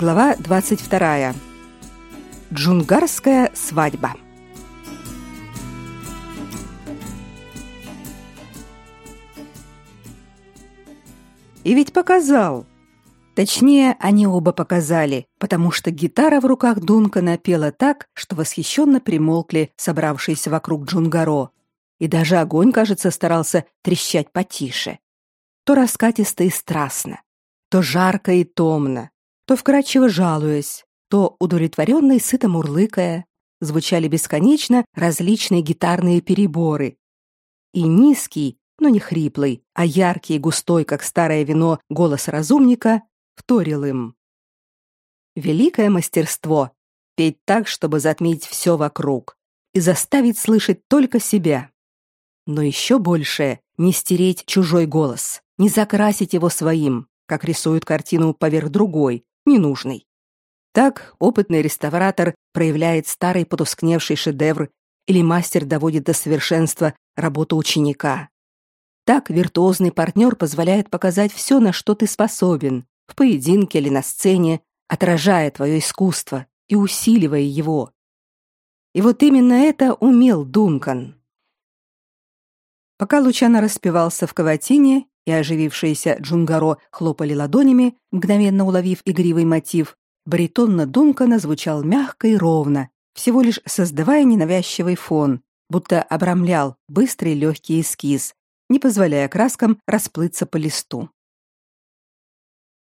Глава 22. Джунгарская свадьба. И ведь показал. Точнее, они оба показали, потому что гитара в руках Дункана пела так, что восхищенно примолкли собравшиеся вокруг Джунгаро. И даже огонь, кажется, старался трещать потише. То раскатисто и страстно, то жарко и томно, то вкрадчиво жалуясь, то удовлетворенно и сыто мурлыкая, звучали бесконечно различные гитарные переборы. И низкий, но не хриплый, а яркий и густой, как старое вино, голос разумника вторил им. Великое мастерство — петь так, чтобы затмить все вокруг и заставить слышать только себя. Но еще большее — не стереть чужой голос, не закрасить его своим, как рисуют картину поверх другой, ненужный. Так опытный реставратор проявляет старый потускневший шедевр или мастер доводит до совершенства работу ученика. Так виртуозный партнер позволяет показать все, на что ты способен, в поединке или на сцене, отражая твое искусство и усиливая его. И вот именно это умел Дункан. Пока Лучано распевался в каватине, и оживившиеся Джунгаро хлопали ладонями, мгновенно уловив игривый мотив, баритон на Дункана звучал мягко и ровно, всего лишь создавая ненавязчивый фон, будто обрамлял быстрый легкий эскиз, не позволяя краскам расплыться по листу.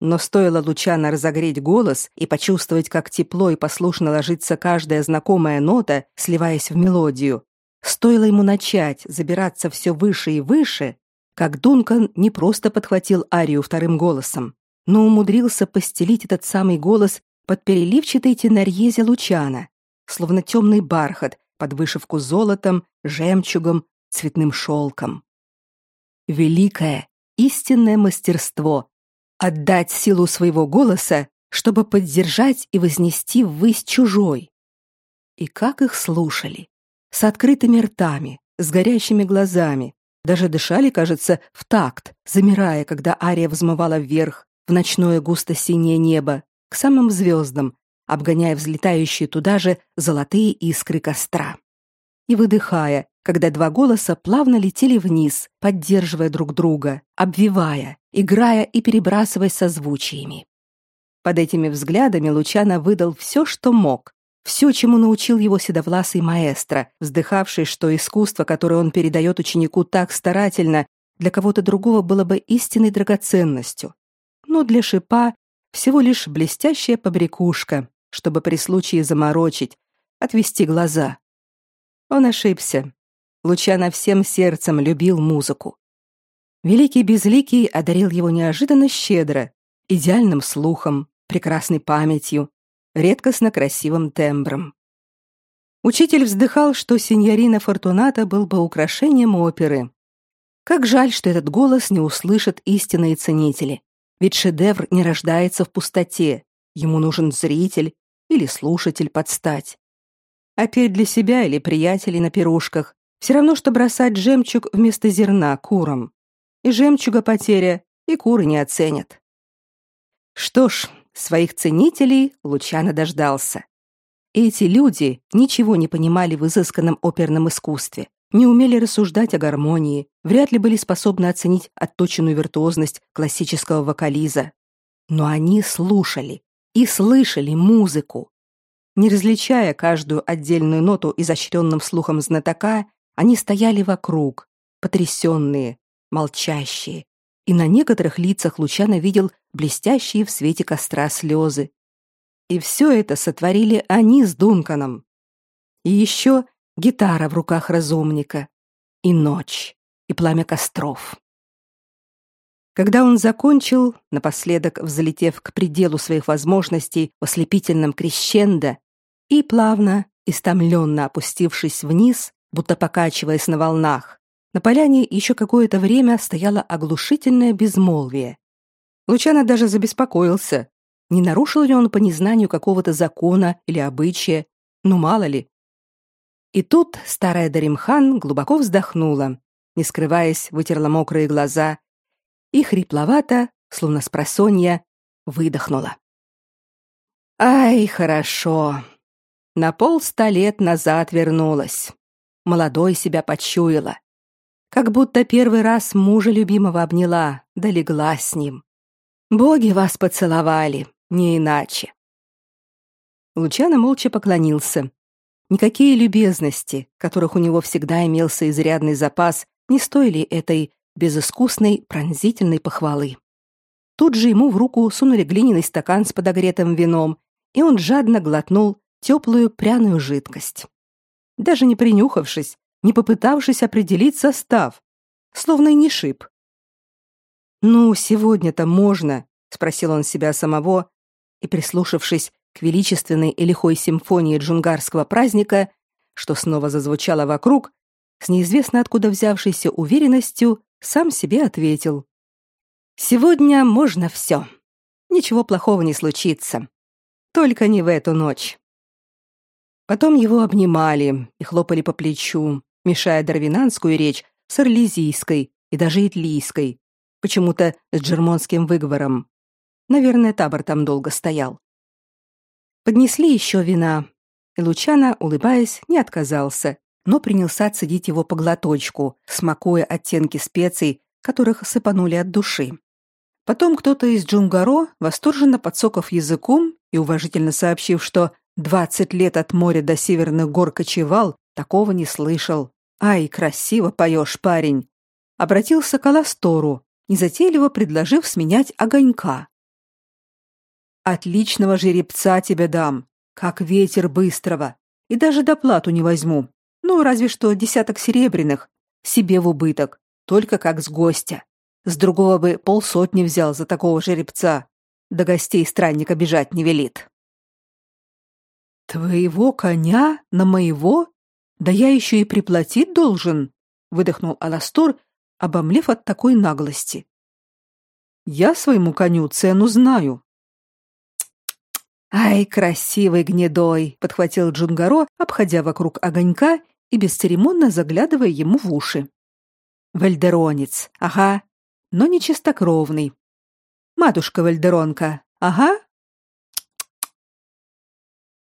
Но стоило Лучано разогреть голос и почувствовать, как тепло и послушно ложится каждая знакомая нота, сливаясь в мелодию, стоило ему начать забираться все выше и выше, как Дункан не просто подхватил арию вторым голосом, но умудрился постелить этот самый голос под переливчатой тенарьезе Лучана, словно темный бархат под вышивку золотом, жемчугом, цветным шелком. Великое, истинное мастерство — отдать силу своего голоса, чтобы поддержать и вознести ввысь чужой. И как их слушали! С открытыми ртами, с горящими глазами, даже дышали, кажется, в такт, замирая, когда ария взмывала вверх, в ночное густо-синее небо, к самым звездам, обгоняя взлетающие туда же золотые искры костра. И выдыхая, когда два голоса плавно летели вниз, поддерживая друг друга, обвивая, играя и перебрасываясь созвучиями. Под этими взглядами Лучано выдал все, что мог, все, чему научил его седовласый маэстро, вздыхавший, что искусство, которое он передает ученику так старательно, для кого-то другого было бы истинной драгоценностью. Но для шипа всего лишь блестящая побрякушка, чтобы при случае заморочить, отвести глаза. Он ошибся. Лучано всем сердцем любил музыку. Великий Безликий одарил его неожиданно щедро, идеальным слухом, прекрасной памятью, редкостно красивым тембром. Учитель вздыхал, что синьорина Фортуната был бы украшением оперы. Как жаль, что этот голос не услышат истинные ценители. Ведь шедевр не рождается в пустоте. Ему нужен зритель или слушатель подстать. А петь для себя или приятелей на пирушках все равно, что бросать жемчуг вместо зерна курам. И жемчуга потеря, и куры не оценят. Что ж, Своих ценителей Лучано дождался. Эти люди ничего не понимали в изысканном оперном искусстве, не умели рассуждать о гармонии, вряд ли были способны оценить отточенную виртуозность классического вокализа. Но они слушали и слышали музыку. Не различая каждую отдельную ноту изощренным слухом знатока, они стояли вокруг, потрясенные, молчащие, и на некоторых лицах Лучано видел блестящие в свете костра слезы. И все это сотворили они с Дунканом. И еще гитара в руках разумника, и ночь, и пламя костров. Когда он закончил, напоследок взлетев к пределу своих возможностей в ослепительном крещендо и плавно, истомленно опустившись вниз, будто покачиваясь на волнах, на поляне еще какое-то время стояло оглушительное безмолвие. Лучано даже забеспокоился. Не нарушил ли он по незнанию какого-то закона или обычая? Ну, мало ли. И тут старая Даримхан глубоко вздохнула, не скрываясь, вытерла мокрые глаза и хрипловато, словно с просонья, выдохнула. Ай, хорошо. На полста лет назад вернулась. Молодой себя почуяла. Как будто первый раз мужа любимого обняла, да с ним. Боги вас поцеловали, не иначе. Лучано молча поклонился. Никакие любезности, которых у него всегда имелся изрядный запас, не стоили этой безыскусной пронзительной похвалы. Тут же ему в руку сунули глиняный стакан с подогретым вином, и он жадно глотнул теплую пряную жидкость. Даже не принюхавшись, не попытавшись определить состав, словно и не шиб. «Ну, сегодня-то можно», — спросил он себя самого, и, прислушавшись к величественной и лихой симфонии джунгарского праздника, что снова зазвучало вокруг, с неизвестно откуда взявшейся уверенностью сам себе ответил. «Сегодня можно все. Ничего плохого не случится. Только не в эту ночь. Потом его обнимали и хлопали по плечу, мешая дарвинанскую речь с орлезийской и даже итлийской, почему-то с джермонским выговором. Наверное, табор там долго стоял. Поднесли еще вина, и Лучано, улыбаясь, не отказался, но принялся цедить его по глоточку, смакуя оттенки специй, которых сыпанули от души. Потом кто-то из Джунгаро, восторженно подсоков языком и уважительно сообщив, что двадцать лет от моря до северных гор кочевал, такого не слышал. Ай, красиво поешь, парень. Обратился к Аластору, незатейливо предложив сменять огонька. Отличного жеребца тебе дам, как ветер быстрого, и даже доплату не возьму. Ну, разве что десяток серебряных, себе в убыток, только как с гостя. С другого бы полсотни взял за такого жеребца. До гостей странника бежать не велит. Твоего коня на моего? Да я еще и приплатить должен, выдохнул Аластор, обомлев от такой наглости. Я своему коню цену знаю. Ай, красивый гнедой, подхватил Джунгаро, обходя вокруг огонька и бесцеремонно заглядывая ему в уши. Вальдеронец, ага, но не чистокровный. Матушка Вальдеронка, ага.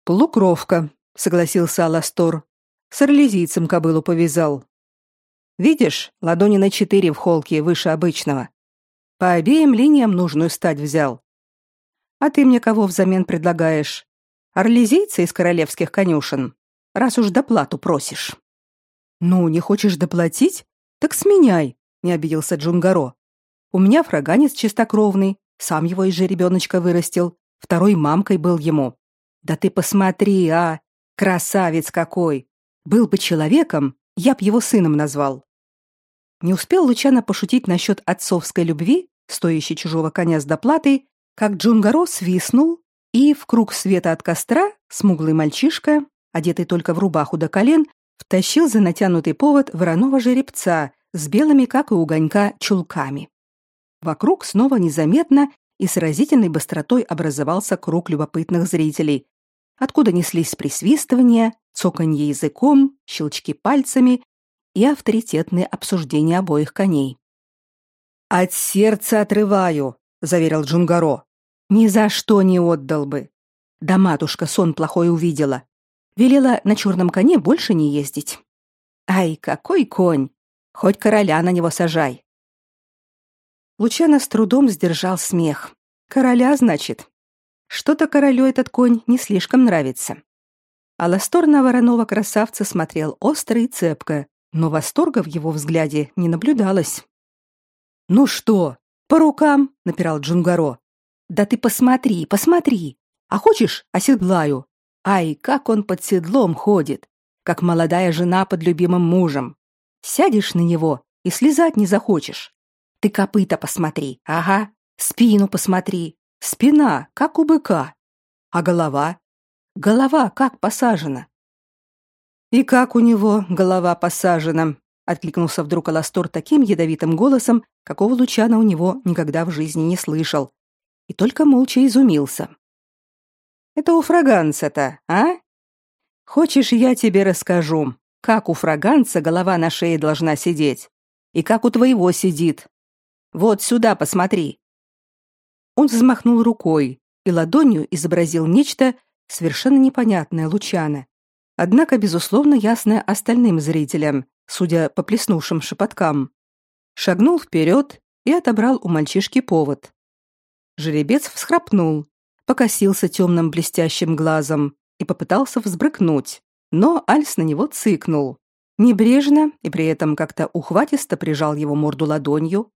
Полукровка, согласился Аластор. С орлезийцем кобылу повязал. Видишь, ладони на четыре в холке выше обычного. По обеим линиям нужную стать взял. А ты мне кого взамен предлагаешь? Орлезийца из королевских конюшен, раз уж доплату просишь. Ну, не хочешь доплатить? Так сменяй, не обиделся Джунгаро. У меня фраганец чистокровный, сам его из жеребеночка вырастил, второй мамкой был ему. Да ты посмотри, а, красавец какой! Был бы человеком, я б его сыном назвал. Не успел Лучано пошутить насчет отцовской любви, стоящей чужого коня с доплатой, как Джунгаро свистнул, и в круг света от костра смуглый мальчишка, одетый только в рубаху до колен, втащил за натянутый повод вороного жеребца с белыми, как и у огонька, чулками. Вокруг снова незаметно и с разительной быстротой образовался круг любопытных зрителей, откуда неслись присвистывания, цоканье языком, щелчки пальцами и авторитетные обсуждения обоих коней. «От сердца отрываю», — заверил Джунгаро. «Ни за что не отдал бы. Да матушка сон плохой увидела. Велела на черном коне больше не ездить. Ай, какой конь! Хоть короля на него сажай. Лучано с трудом сдержал смех. Короля, значит. Что-то королю этот конь не слишком нравится. Аластор на вороного красавца смотрел остро и цепко, но восторга в его взгляде не наблюдалось. «Ну что, по рукам?» — напирал Джунгаро. «Да ты посмотри, посмотри! А хочешь, оседлаю? Ай, как он под седлом ходит! Как молодая жена под любимым мужем! Сядешь на него и слезать не захочешь. Ты копыта посмотри, ага, спину посмотри. Спина, как у быка. А голова? Голова как посажена. И как у него голова посажена, откликнулся вдруг Аластор таким ядовитым голосом, какого Лучана у него никогда в жизни не слышал, и только молча изумился. Это у фраганца-то, а? Хочешь, я тебе расскажу, как у фраганца голова на шее должна сидеть, и как у твоего сидит, вот сюда посмотри. Он взмахнул рукой, и ладонью изобразил нечто совершенно непонятное Лучана, однако безусловно ясное остальным зрителям, судя по плеснувшим шепоткам. Шагнул вперед и отобрал у мальчишки повод. Жеребец всхрапнул, покосился темным блестящим глазом и попытался взбрыкнуть, но Альс на него цыкнул. Небрежно и при этом как-то ухватисто прижал его морду ладонью,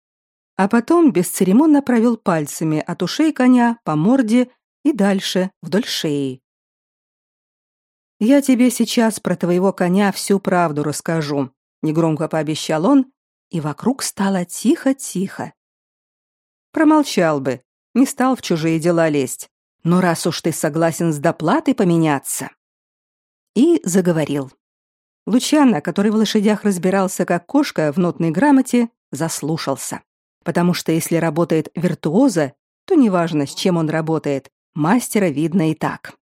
а потом бесцеремонно провел пальцами от ушей коня по морде и дальше вдоль шеи. «Я тебе сейчас про твоего коня всю правду расскажу», — негромко пообещал он, и вокруг стало тихо-тихо. Промолчал бы, не стал в чужие дела лезть. Но раз уж ты согласен с доплатой поменяться. И заговорил. Лучано, который в лошадях разбирался как кошка в нотной грамоте, заслушался. Потому что если работает виртуоза, то неважно, с чем он работает, мастера видно и так.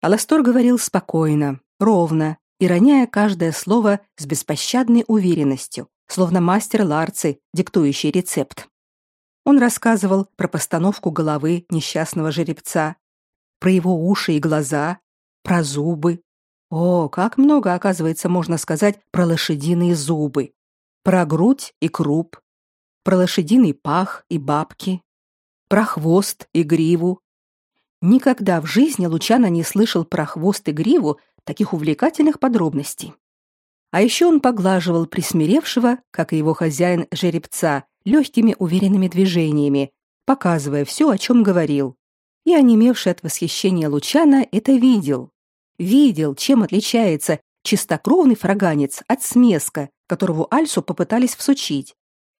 Аластор говорил спокойно, ровно, и роняя каждое слово с беспощадной уверенностью, словно мастер Ларци, диктующий рецепт. Он рассказывал про постановку головы несчастного жеребца, про его уши и глаза, про зубы. О, как много, оказывается, можно сказать про лошадиные зубы, про грудь и круп, про лошадиный пах и бабки, про хвост и гриву. Никогда в жизни Лучано не слышал про хвост и гриву таких увлекательных подробностей. А еще он поглаживал присмиревшего, как и его хозяин, жеребца, легкими уверенными движениями, показывая все, о чем говорил. И онемевший от восхищения Лучана это видел. Видел, чем отличается чистокровный фраганец от смеска, которого Альсу попытались всучить.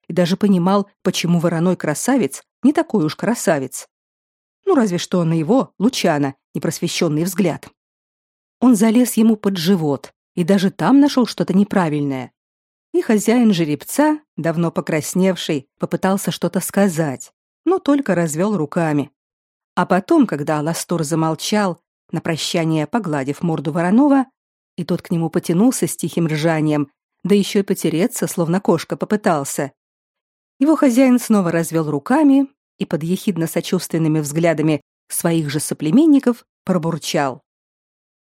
И даже понимал, почему вороной красавец не такой уж красавец. Ну, разве что на его, Лучана, непросвещенный взгляд. Он залез ему под живот и даже там нашел что-то неправильное, и хозяин жеребца, давно покрасневший, попытался что-то сказать, но только развел руками. А потом, когда Аластор замолчал, на прощание погладив морду Воронова, и тот к нему потянулся с тихим ржанием, да еще и потереться, словно кошка попытался. Его хозяин снова развел руками и под ехидно-сочувственными взглядами своих же соплеменников пробурчал.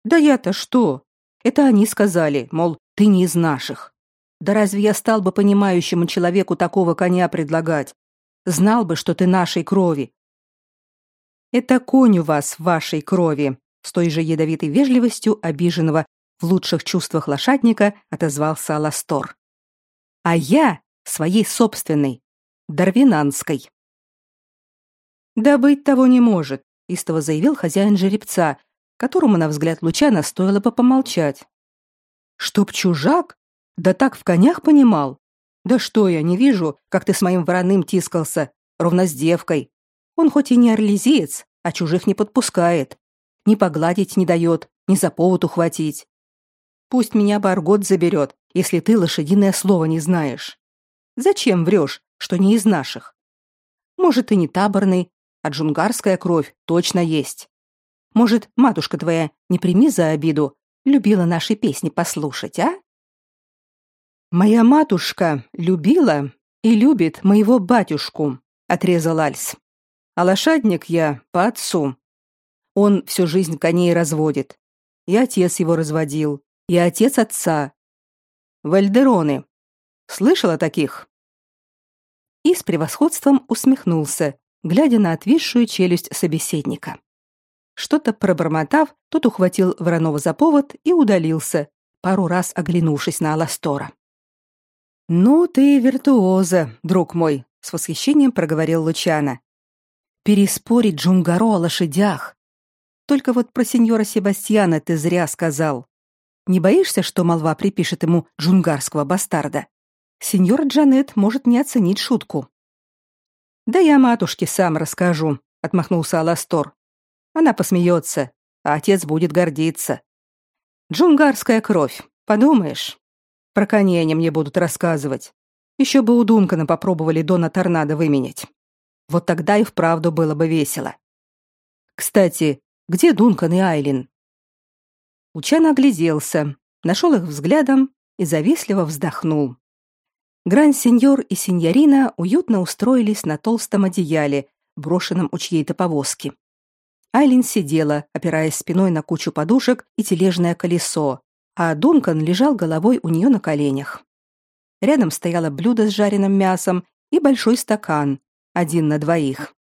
«Да я-то что? Это они сказали, мол, ты не из наших. Да разве я стал бы понимающему человеку такого коня предлагать? Знал бы, что ты нашей крови. Это конь у вас вашей крови, с той же ядовитой вежливостью обиженного в лучших чувствах лошадника отозвался Аластор. А я своей собственной, дарвинанской. Да быть того не может, истово заявил хозяин жеребца, которому на взгляд Лучана стоило бы помолчать. Чтоб чужак да так в конях понимал. Да что я не вижу, как ты с моим вороным тискался, ровно с девкой. Он хоть и не орлезиец, а чужих не подпускает. Ни погладить не дает, ни за повод ухватить. Пусть меня Баргот заберет, если ты лошадиное слово не знаешь. Зачем врешь, что не из наших? Может, и не таборный, а джунгарская кровь точно есть. Может, матушка твоя, не прими за обиду, любила наши песни послушать, а? Моя матушка любила и любит моего батюшку, отрезал Альс. А лошадник я по отцу. Он всю жизнь коней разводит. И отец его разводил, и отец отца. Вальдероны. Слышал о таких? И с превосходством усмехнулся, глядя на отвисшую челюсть собеседника. Что-то пробормотав, тот ухватил Воронова за повод и удалился, пару раз оглянувшись на Аластора. «Ну ты виртуоза, друг мой», — с восхищением проговорил Лучана. «Переспорить Джунгаро о лошадях. Только вот про сеньора Себастьяна ты зря сказал. Не боишься, что молва припишет ему джунгарского бастарда? Сеньор Джанет может не оценить шутку». «Да я матушке сам расскажу», — отмахнулся Аластор. «Она посмеется, а отец будет гордиться. Джунгарская кровь, подумаешь». Про коней они мне будут рассказывать. Еще бы у Дункана попробовали Дона Торнадо выменять. Вот тогда и вправду было бы весело. Кстати, где Дункан и Айлин? Учан огляделся, нашел их взглядом и завистливо вздохнул. Грань-сеньор и сеньорина уютно устроились на толстом одеяле, брошенном у чьей-то повозки. Айлин сидела, опираясь спиной на кучу подушек и тележное колесо, а Дункан лежал головой у нее на коленях. Рядом стояло блюдо с жареным мясом и большой стакан, один на двоих.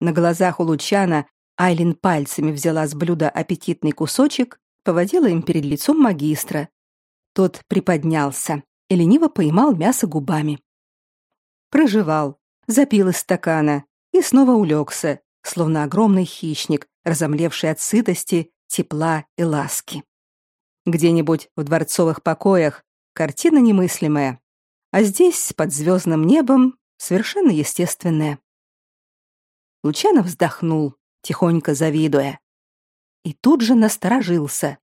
На глазах у Лучана Айлин пальцами взяла с блюда аппетитный кусочек, поводила им перед лицом магистра. Тот приподнялся и лениво поймал мясо губами. Прожевал, запил из стакана и снова улегся, словно огромный хищник, разомлевший от сытости, тепла и ласки. Где-нибудь в дворцовых покоях картина немыслимая, а здесь, под звездным небом, совершенно естественная. Лучанов вздохнул, тихонько завидуя. И тут же насторожился.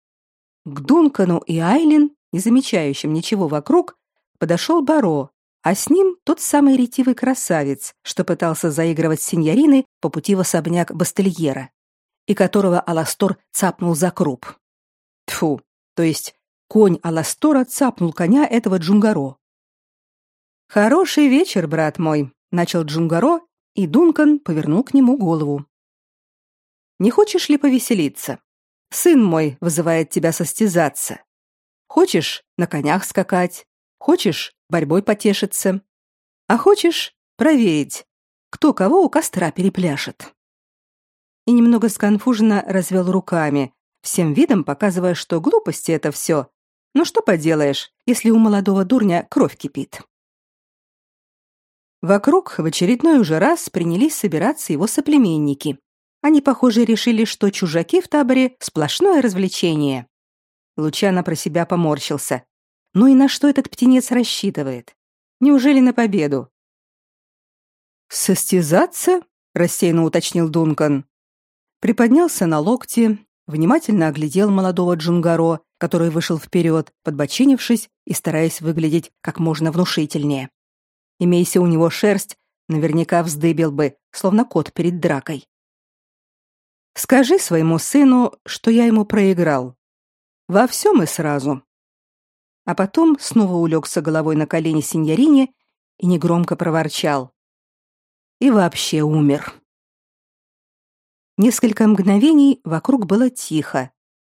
К Дункану и Айлин, не замечающим ничего вокруг, подошел Баро, а с ним тот самый ретивый красавец, что пытался заигрывать с синьориной по пути в особняк Бастельера, и которого Аластор цапнул за круп. Тфу, то есть конь Аластора цапнул коня этого Джунгаро. «Хороший вечер, брат мой», — начал Джунгаро и Дункан повернул к нему голову. «Не хочешь ли повеселиться? Сын мой вызывает тебя состязаться. Хочешь на конях скакать? Хочешь борьбой потешиться? А хочешь проверить, кто кого у костра перепляшет?» И немного сконфуженно развел руками, всем видом показывая, что глупости это все. Ну что поделаешь, если у молодого дурня кровь кипит. Вокруг в очередной уже раз принялись собираться его соплеменники. Они, похоже, решили, что чужаки в таборе – сплошное развлечение. Лучано про себя поморщился. Ну и на что этот птенец рассчитывает? Неужели на победу? «Состязаться?» – рассеянно уточнил Дункан. Приподнялся на локти, внимательно оглядел молодого Джунгаро, который вышел вперед, подбочинившись и стараясь выглядеть как можно внушительнее. Имейся у него шерсть, наверняка вздыбил бы, словно кот перед дракой. Скажи своему сыну, что я ему проиграл. Во всем и сразу. А потом снова улегся головой на колени синьорине и негромко проворчал. И вообще умер. Несколько мгновений вокруг было тихо,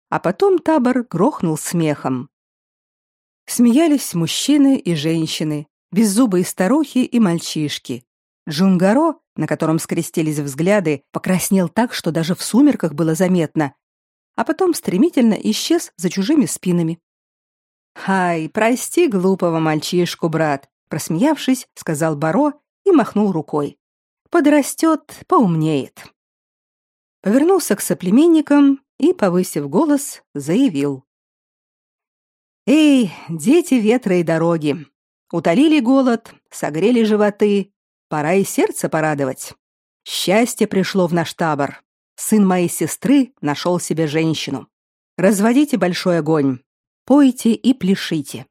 а потом табор грохнул смехом. Смеялись мужчины и женщины, беззубые старухи и мальчишки. Джунгаро, на котором скрестились взгляды, покраснел так, что даже в сумерках было заметно, а потом стремительно исчез за чужими спинами. «Хай, прости глупого мальчишку, брат», просмеявшись, сказал Баро и махнул рукой. «Подрастет, поумнеет». Повернулся к соплеменникам и, повысив голос, заявил. «Эй, дети ветра и дороги, Утолили голод, согрели животы. Пора и сердце порадовать. Счастье пришло в наш табор. Сын моей сестры нашел себе женщину. Разводите большой огонь. Пойте и пляшите.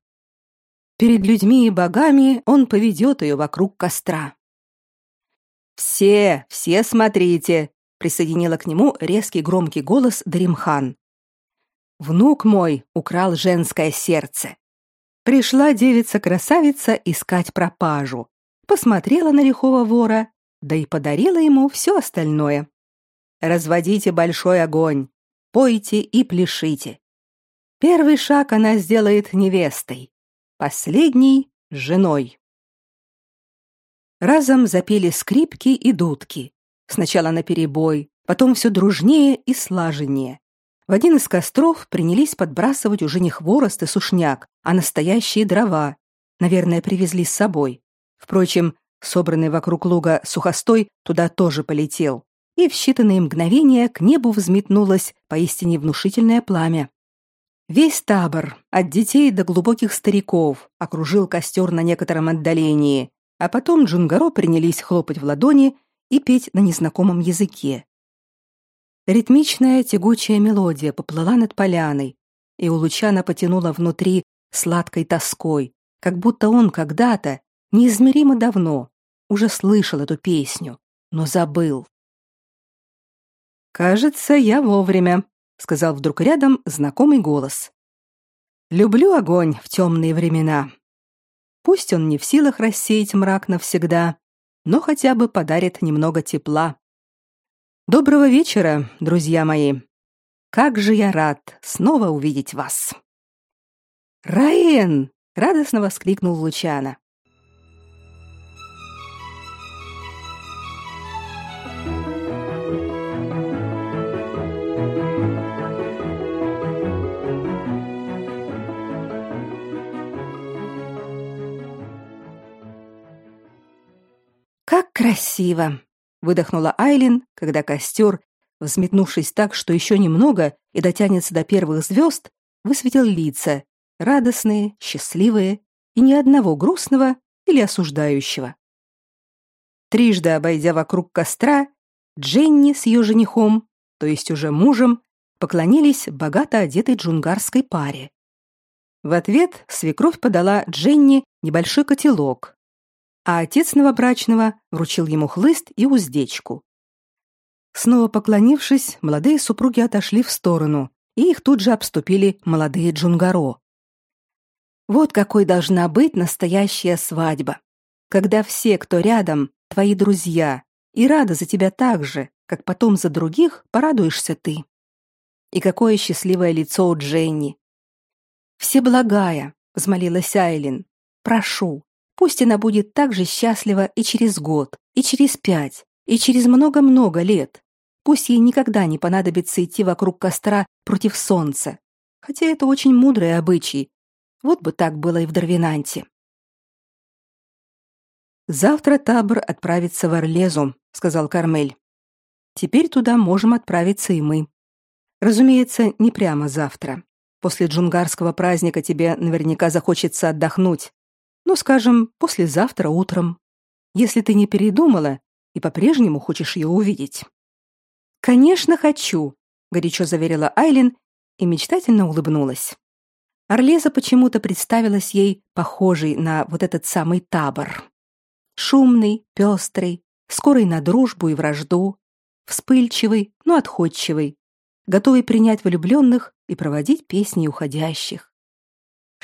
Перед людьми и богами он поведет ее вокруг костра. «Все, все смотрите!» — присоединила к нему резкий громкий голос Дримхан. «Внук мой украл женское сердце. Пришла девица-красавица искать пропажу. Посмотрела на лихого вора, да и подарила ему все остальное. Разводите большой огонь, пойте и пляшите. Первый шаг она сделает невестой, последний — женой. Разом запели скрипки и дудки. Сначала наперебой, потом все дружнее и слаженнее. В один из костров принялись подбрасывать уже не хворост и сушняк, а настоящие дрова. Наверное, привезли с собой. Впрочем, собранный вокруг луга сухостой туда тоже полетел. И в считанные мгновения к небу взметнулось поистине внушительное пламя. Весь табор, от детей до глубоких стариков, окружил костер на некотором отдалении, а потом Джунгаро принялись хлопать в ладони и петь на незнакомом языке. Ритмичная тягучая мелодия поплыла над поляной, и у Лучана потянула внутри сладкой тоской, как будто он когда-то, неизмеримо давно, уже слышал эту песню, но забыл. «Кажется, я вовремя», — сказал вдруг рядом знакомый голос. «Люблю огонь в темные времена. Пусть он не в силах рассеять мрак навсегда, но хотя бы подарит немного тепла. Доброго вечера, друзья мои. Как же я рад снова увидеть вас. Раен, радостно воскликнул Лучана. Как красиво, выдохнула Айлин, когда костер, взметнувшись так, что еще немного и дотянется до первых звезд, высветил лица, радостные, счастливые и ни одного грустного или осуждающего. Трижды обойдя вокруг костра, Дженни с ее женихом, то есть уже мужем, поклонились богато одетой джунгарской паре. В ответ свекровь подала Дженни небольшой котелок, а отец новобрачного вручил ему хлыст и уздечку. Снова поклонившись, молодые супруги отошли в сторону, и их тут же обступили молодые джунгаро. Вот какой должна быть настоящая свадьба, когда все, кто рядом, твои друзья, и рады за тебя так же, как потом за других порадуешься ты. И какое счастливое лицо у Дженни. Все благая, взмолилась Айлин. Прошу, Пусть она будет так же счастлива и через год, и через пять, и через много-много лет. Пусть ей никогда не понадобится идти вокруг костра против солнца. Хотя это очень мудрый обычай. Вот бы так было и в Дарвинанте. Завтра табор отправится в Орлезу, сказал Кармель. Теперь туда можем отправиться и мы. Разумеется, не прямо завтра. После джунгарского праздника тебе наверняка захочется отдохнуть. Ну, скажем, послезавтра утром, если ты не передумала и по-прежнему хочешь ее увидеть. Конечно, хочу, горячо заверила Айлин и мечтательно улыбнулась. Орлеза почему-то представилась ей похожей на вот этот самый табор. Шумный, пестрый, скорый на дружбу и вражду, вспыльчивый, но отходчивый, готовый принять влюбленных и проводить песни уходящих.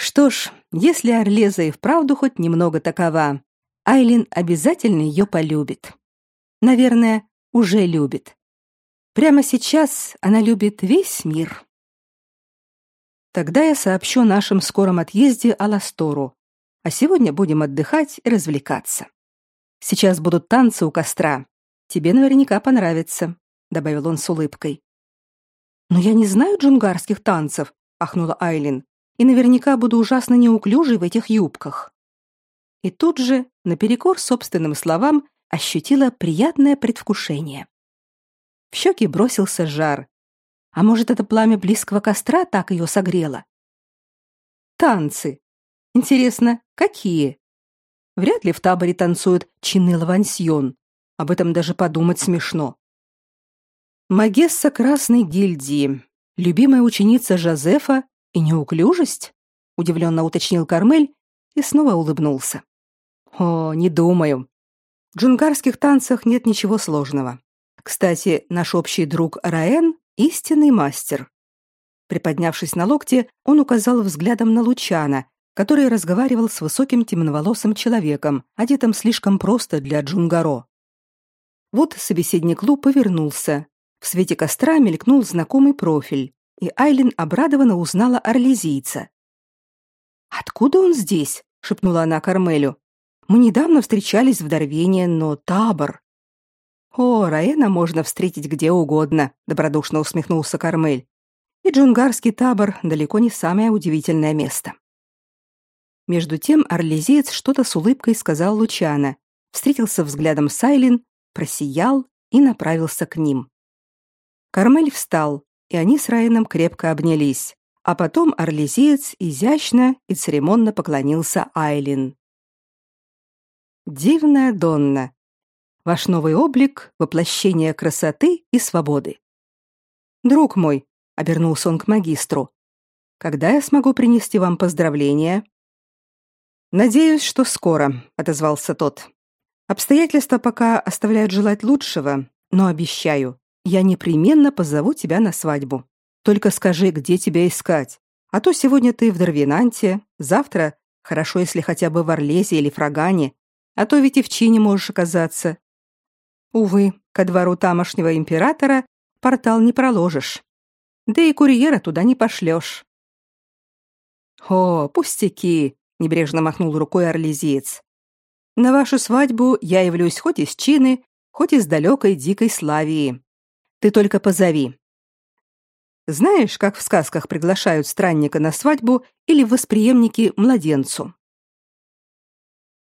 Что ж, если Орлеза и вправду хоть немного такова, Айлин обязательно ее полюбит. Наверное, уже любит. Прямо сейчас она любит весь мир. Тогда я сообщу нашем скором отъезде Аластору, а сегодня будем отдыхать и развлекаться. Сейчас будут танцы у костра. Тебе наверняка понравится, добавил он с улыбкой. Но я не знаю джунгарских танцев, ахнула Айлин и наверняка буду ужасно неуклюжей в этих юбках. И тут же, наперекор собственным словам, ощутила приятное предвкушение. В щеки бросился жар. А может, это пламя близкого костра так ее согрело? Танцы. Интересно, какие? Вряд ли в таборе танцуют чины лавансьон. Об этом даже подумать смешно. Магесса Красной гильдии, любимая ученица Жозефа и неуклюжесть? удивленно уточнил Кармель и снова улыбнулся. О, не думаю. В джунгарских танцах нет ничего сложного. Кстати, наш общий друг Раен истинный мастер. Приподнявшись на локте, он указал взглядом на Лучана, который разговаривал с высоким темноволосым человеком, одетым слишком просто для джунгаро. Вот собеседник Лу повернулся. В свете костра мелькнул знакомый профиль и Айлин обрадованно узнала орлезийца. «Откуда он здесь?» — шепнула она Кармелю. «Мы недавно встречались в Дарвине, но табор...» «О, Раэна можно встретить где угодно», — добродушно усмехнулся Кармель. «И джунгарский табор далеко не самое удивительное место». Между тем орлезиец что-то с улыбкой сказал Лучана, встретился взглядом с Айлин, просиял и направился к ним. Кармель встал, и они с Райаном крепко обнялись, а потом орлезиец изящно и церемонно поклонился Айлин. Дивная Донна, ваш новый облик — воплощение красоты и свободы. Друг мой, — обернулся он к магистру, — когда я смогу принести вам поздравления? Надеюсь, что скоро, — отозвался тот. Обстоятельства пока оставляют желать лучшего, но обещаю, я непременно позову тебя на свадьбу. Только скажи, где тебя искать. А то сегодня ты в Дарвинанте, завтра хорошо, если хотя бы в Орлезе или Фрагане, а то ведь и в Чине можешь оказаться. Увы, ко двору тамошнего императора портал не проложишь. Да и курьера туда не пошлешь. О, пустяки, небрежно махнул рукой орлезиец. На вашу свадьбу я явлюсь хоть из Чины, хоть из далекой дикой Славии. Ты только позови. Знаешь, как в сказках приглашают странника на свадьбу или в восприемники младенцу?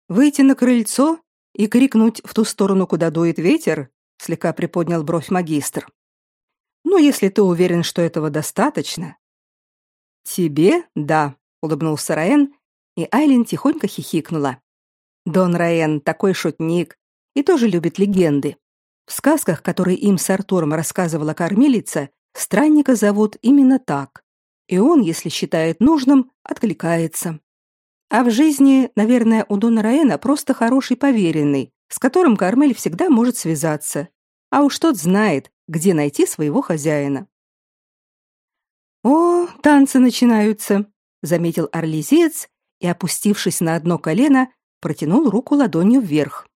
Выйти на крыльцо и крикнуть в ту сторону, куда дует ветер, слегка приподнял бровь магистр. Ну, если ты уверен, что этого достаточно. Тебе? Да, улыбнулся Раен, и Айлин тихонько хихикнула. Дон Раен такой шутник и тоже любит легенды. В сказках, которые им с Артуром рассказывала кормилица, странника зовут именно так. И он, если считает нужным, откликается. А в жизни, наверное, у Дона Раэна просто хороший поверенный, с которым Кармель всегда может связаться. А уж тот знает, где найти своего хозяина. «О, танцы начинаются», — заметил орлезец и, опустившись на одно колено, протянул руку ладонью вверх.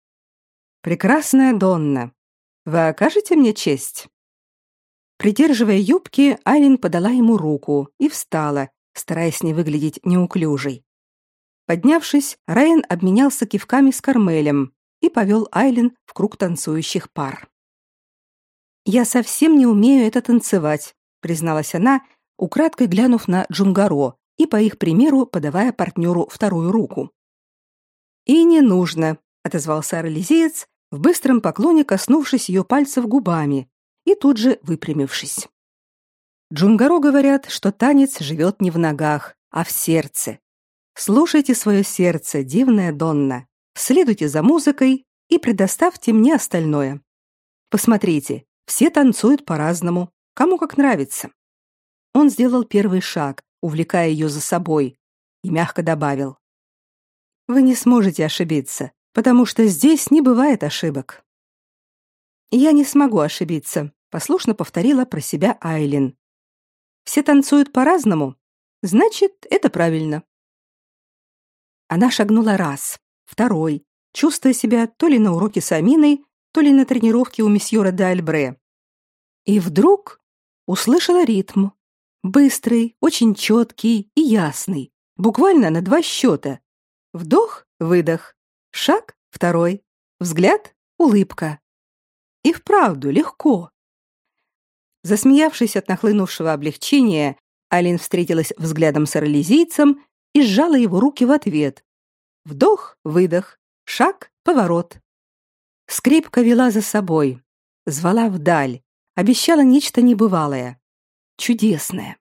«Прекрасная Донна, вы окажете мне честь?» Придерживая юбки, Айлин подала ему руку и встала, стараясь не выглядеть неуклюжей. Поднявшись, Райан обменялся кивками с Кармелем и повел Айлин в круг танцующих пар. «Я совсем не умею это танцевать», призналась она, украдкой глянув на Джунгаро и, по их примеру, подавая партнеру вторую руку. «И не нужно», — отозвался орлезиец, в быстром поклоне коснувшись ее пальцев губами и тут же выпрямившись. Джунгаро говорят, что танец живет не в ногах, а в сердце. Слушайте свое сердце, дивная Донна. Следуйте за музыкой и предоставьте мне остальное. Посмотрите, все танцуют по-разному, кому как нравится. Он сделал первый шаг, увлекая ее за собой, и мягко добавил: Вы не сможете ошибиться, потому что здесь не бывает ошибок. Я не смогу ошибиться, послушно повторила про себя Айлин. Все танцуют по-разному, значит, это правильно. Она шагнула раз, второй, чувствуя себя то ли на уроке с Аминой, то ли на тренировке у месьеора Д'Альбре. И вдруг услышала ритм. Быстрый, очень четкий и ясный, буквально на два счета. Вдох, выдох, шаг, второй, взгляд, улыбка. И вправду легко. Засмеявшись от нахлынувшего облегчения, Алин встретилась взглядом с орлезийцем и сжала его руки в ответ. Вдох, выдох, шаг, поворот. Скрипка вела за собой, звала вдаль, обещала нечто небывалое, чудесное.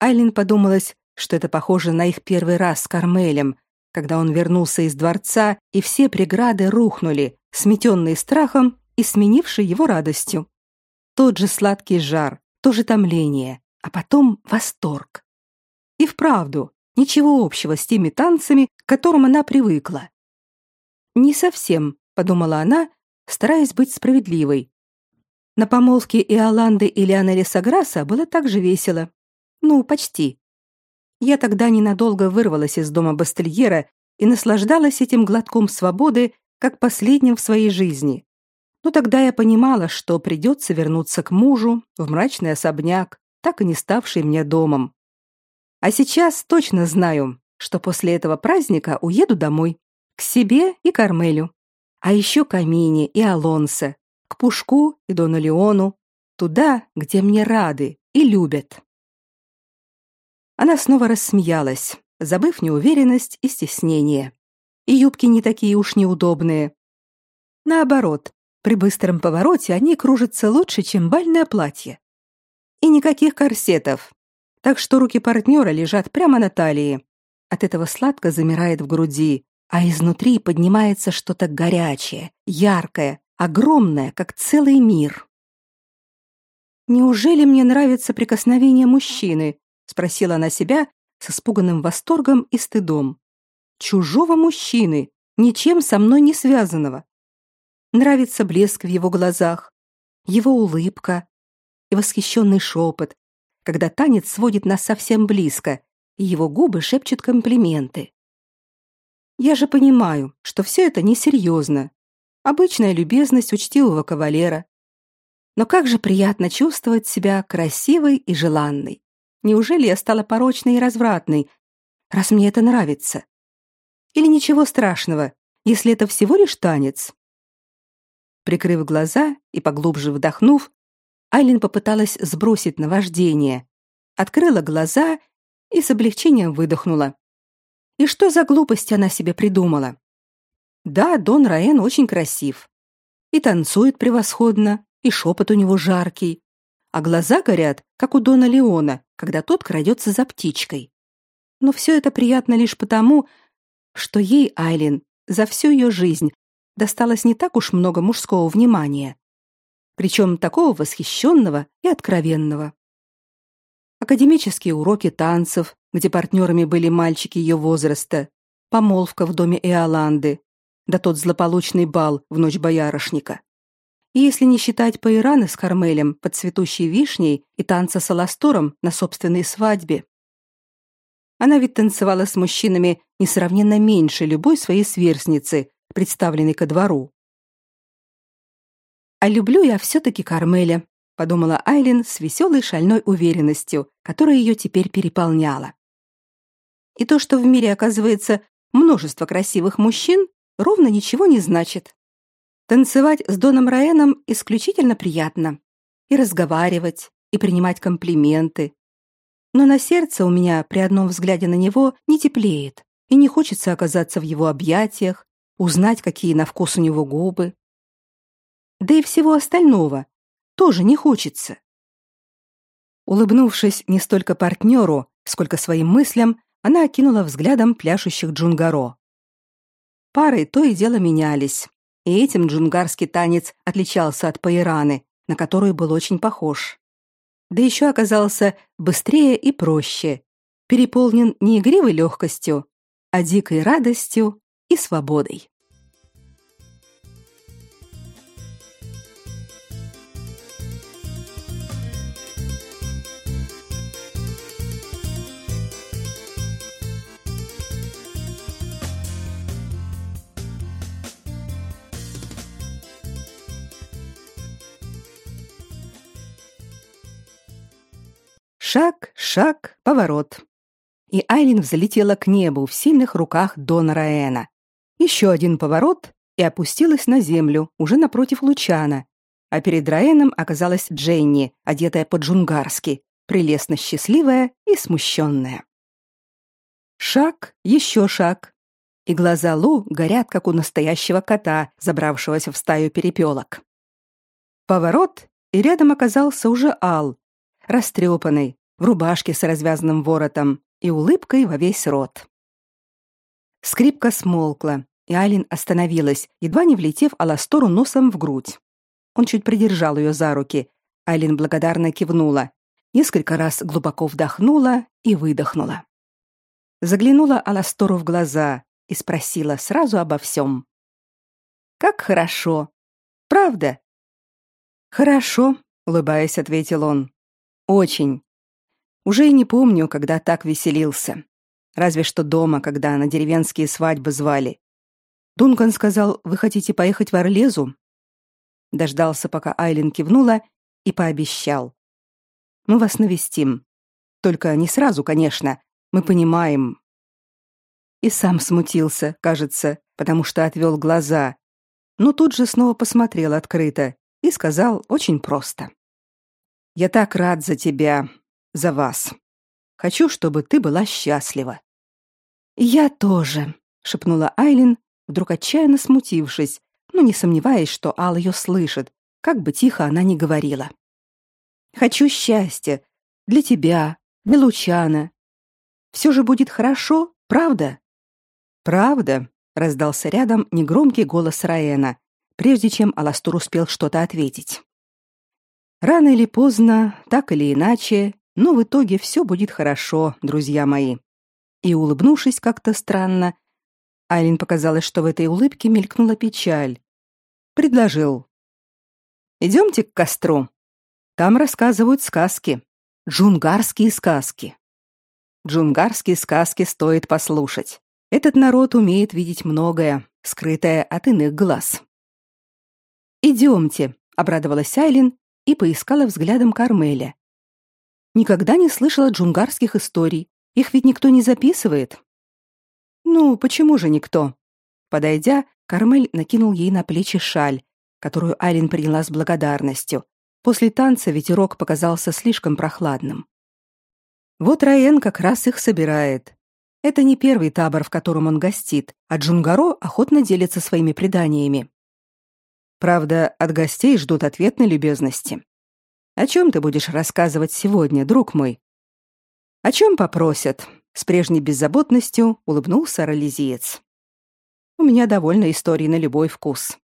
Айлин подумалась, что это похоже на их первый раз с Кармелем, когда он вернулся из дворца, и все преграды рухнули, сметенные страхом и сменившие его радостью. Тот же сладкий жар, то же томление, а потом восторг. И вправду, ничего общего с теми танцами, к которым она привыкла. Не совсем, подумала она, стараясь быть справедливой. На помолвке Иоланды и Леонели Саграса было так же весело. Ну, почти. Я тогда ненадолго вырвалась из дома Бастельера и наслаждалась этим глотком свободы, как последним в своей жизни. Но тогда я понимала, что придется вернуться к мужу в мрачный особняк, так и не ставший мне домом. А сейчас точно знаю, что после этого праздника уеду домой, к себе и Кармелю, а еще к Амине и Алонсо, к Пушку и Дону Леону, туда, где мне рады и любят. Она снова рассмеялась, забыв неуверенность и стеснение. И юбки не такие уж неудобные. Наоборот, при быстром повороте они кружатся лучше, чем бальное платье. И никаких корсетов, так что руки партнера лежат прямо на талии. От этого сладко замирает в груди, а изнутри поднимается что-то горячее, яркое, огромное, как целый мир. Неужели мне нравится прикосновение мужчины? Спросила она себя с испуганным восторгом и стыдом. Чужого мужчины, ничем со мной не связанного. Нравится блеск в его глазах, его улыбка и восхищенный шепот, когда танец сводит нас совсем близко, и его губы шепчут комплименты. Я же понимаю, что все это несерьезно. Обычная любезность учтивого кавалера. Но как же приятно чувствовать себя красивой и желанной. Неужели я стала порочной и развратной, раз мне это нравится? Или ничего страшного, если это всего лишь танец? Прикрыв глаза и поглубже вдохнув, Айлин попыталась сбросить наваждение, открыла глаза и с облегчением выдохнула. И что за глупость она себе придумала? Да, Дон Раен очень красив. И танцует превосходно, и шепот у него жаркий, а глаза горят, как у Дона Леона, когда тот крадется за птичкой. Но все это приятно лишь потому, что ей, Айлин, за всю ее жизнь досталось не так уж много мужского внимания, причем такого восхищенного и откровенного. Академические уроки танцев, где партнерами были мальчики ее возраста, помолвка в доме Эоланды, да тот злополучный бал в ночь боярышника. И если не считать Пайраны с Кармелем под цветущей вишней и танца с Аластором на собственной свадьбе. Она ведь танцевала с мужчинами несравненно меньше любой своей сверстницы, представленной ко двору. А люблю я все-таки Кармеля, подумала Айлин с веселой шальной уверенностью, которая ее теперь переполняла. И то, что в мире оказывается множество красивых мужчин, ровно ничего не значит. Танцевать с Доном Раэном исключительно приятно. И разговаривать, и принимать комплименты. Но на сердце у меня при одном взгляде на него не теплеет, и не хочется оказаться в его объятиях, узнать, какие на вкус у него губы. Да и всего остального тоже не хочется. Улыбнувшись не столько партнеру, сколько своим мыслям, она окинула взглядом пляшущих джунгаро. Пары то и дело менялись, и этим джунгарский танец отличался от паираны, на которую был очень похож. Да еще оказался быстрее и проще, переполнен не игривой легкостью, а дикой радостью и свободой. Шаг, шаг, поворот. И Айлин взлетела к небу в сильных руках Дона Раэна. Еще один поворот и опустилась на землю, уже напротив Лучана. А перед Раэном оказалась Дженни, одетая по-джунгарски, прелестно счастливая и смущенная. Шаг, еще шаг. И глаза Лу горят, как у настоящего кота, забравшегося в стаю перепелок. Поворот, и рядом оказался уже Ал, растрепанный, в рубашке с развязанным воротом и улыбкой во весь рот. Скрипка смолкла, и Алин остановилась, едва не влетев Аластору носом в грудь. Он чуть придержал ее за руки. Алин благодарно кивнула, несколько раз глубоко вдохнула и выдохнула. Заглянула Аластору в глаза и спросила сразу обо всем. «Как хорошо! Правда?» «Хорошо», — улыбаясь, ответил он. «Очень. Уже и не помню, когда так веселился. Разве что дома, когда на деревенские свадьбы звали. Дункан сказал, вы хотите поехать в Орлезу? Дождался, пока Айлин кивнула, и пообещал. Мы вас навестим. Только не сразу, конечно. Мы понимаем. И сам смутился, кажется, потому что отвел глаза. Но тут же снова посмотрел открыто и сказал очень просто. «Я так рад за тебя, за вас. Хочу, чтобы ты была счастлива. Я тоже, шепнула Айлин, вдруг отчаянно смутившись, но не сомневаясь, что Ал ее слышит, как бы тихо она ни говорила. Хочу счастья для тебя, для Лучана. Все же будет хорошо, правда? Правда, раздался рядом негромкий голос Раэна, прежде чем Аластур успел что-то ответить. Рано или поздно, так или иначе, но в итоге все будет хорошо, друзья мои. И улыбнувшись как-то странно, Айлин показалось, что в этой улыбке мелькнула печаль. Предложил: "Идемте к костру. Там рассказывают сказки, джунгарские сказки. Джунгарские сказки стоит послушать. Этот народ умеет видеть многое, скрытое от иных глаз. Идемте, обрадовалась Айлин и поискала взглядом Кармеля. Никогда не слышала джунгарских историй. Их ведь никто не записывает. Ну, почему же никто? Подойдя, Кармель накинул ей на плечи шаль, которую Айлин приняла с благодарностью. После танца ветерок показался слишком прохладным. Вот Раен как раз их собирает. Это не первый табор, в котором он гостит, а Джунгаро охотно делится своими преданиями. Правда, от гостей ждут ответной любезности. О чем ты будешь рассказывать сегодня, друг мой? О чем попросят? С прежней беззаботностью улыбнулся ролизиец. У меня довольно историй на любой вкус.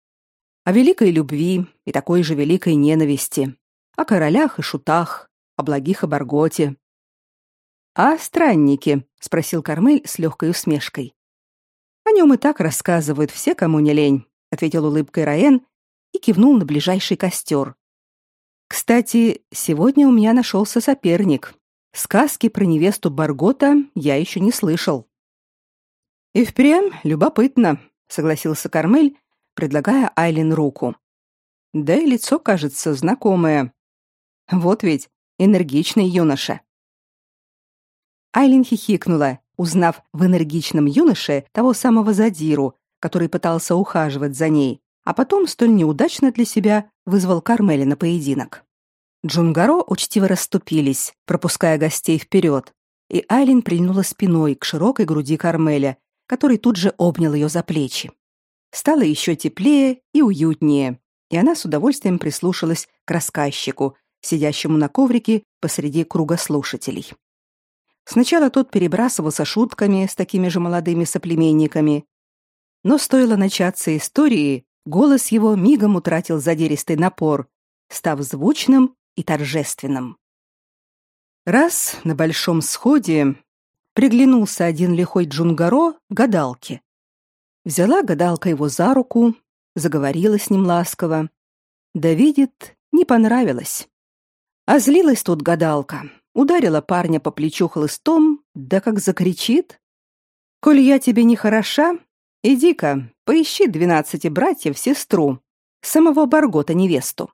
О великой любви и такой же великой ненависти, о королях и шутах, о благих и Барготе. А странники, спросил Кармель с легкой усмешкой. О нем и так рассказывают все, кому не лень, ответил улыбкой Раен и кивнул на ближайший костер. Кстати, сегодня у меня нашелся соперник. Сказки про невесту Баргота я еще не слышал. И впрямь любопытно, согласился Кармель, предлагая Айлин руку. Да и лицо кажется знакомое. Вот ведь энергичный юноша. Айлин хихикнула, узнав в энергичном юноше того самого задиру, который пытался ухаживать за ней, а потом столь неудачно для себя вызвал Кармеля на поединок. Джунгаро учтиво расступились, пропуская гостей вперед, и Айлин прильнула спиной к широкой груди Кармеля, который тут же обнял ее за плечи. Стало еще теплее и уютнее, и она с удовольствием прислушалась к рассказчику, сидящему на коврике посреди круга слушателей. Сначала тот перебрасывался шутками с такими же молодыми соплеменниками, но стоило начаться истории, Голос его мигом утратил задиристый напор, став звучным и торжественным. Раз на большом сходе приглянулся один лихой Джунгаро гадалке. Взяла гадалка его за руку, заговорила с ним ласково. Да видит, не понравилось. А злилась тут гадалка, ударила парня по плечу хлыстом, да как закричит. «Коль я тебе не хороша, Иди-ка, поищи двенадцати братьев сестру, самого Баргота невесту.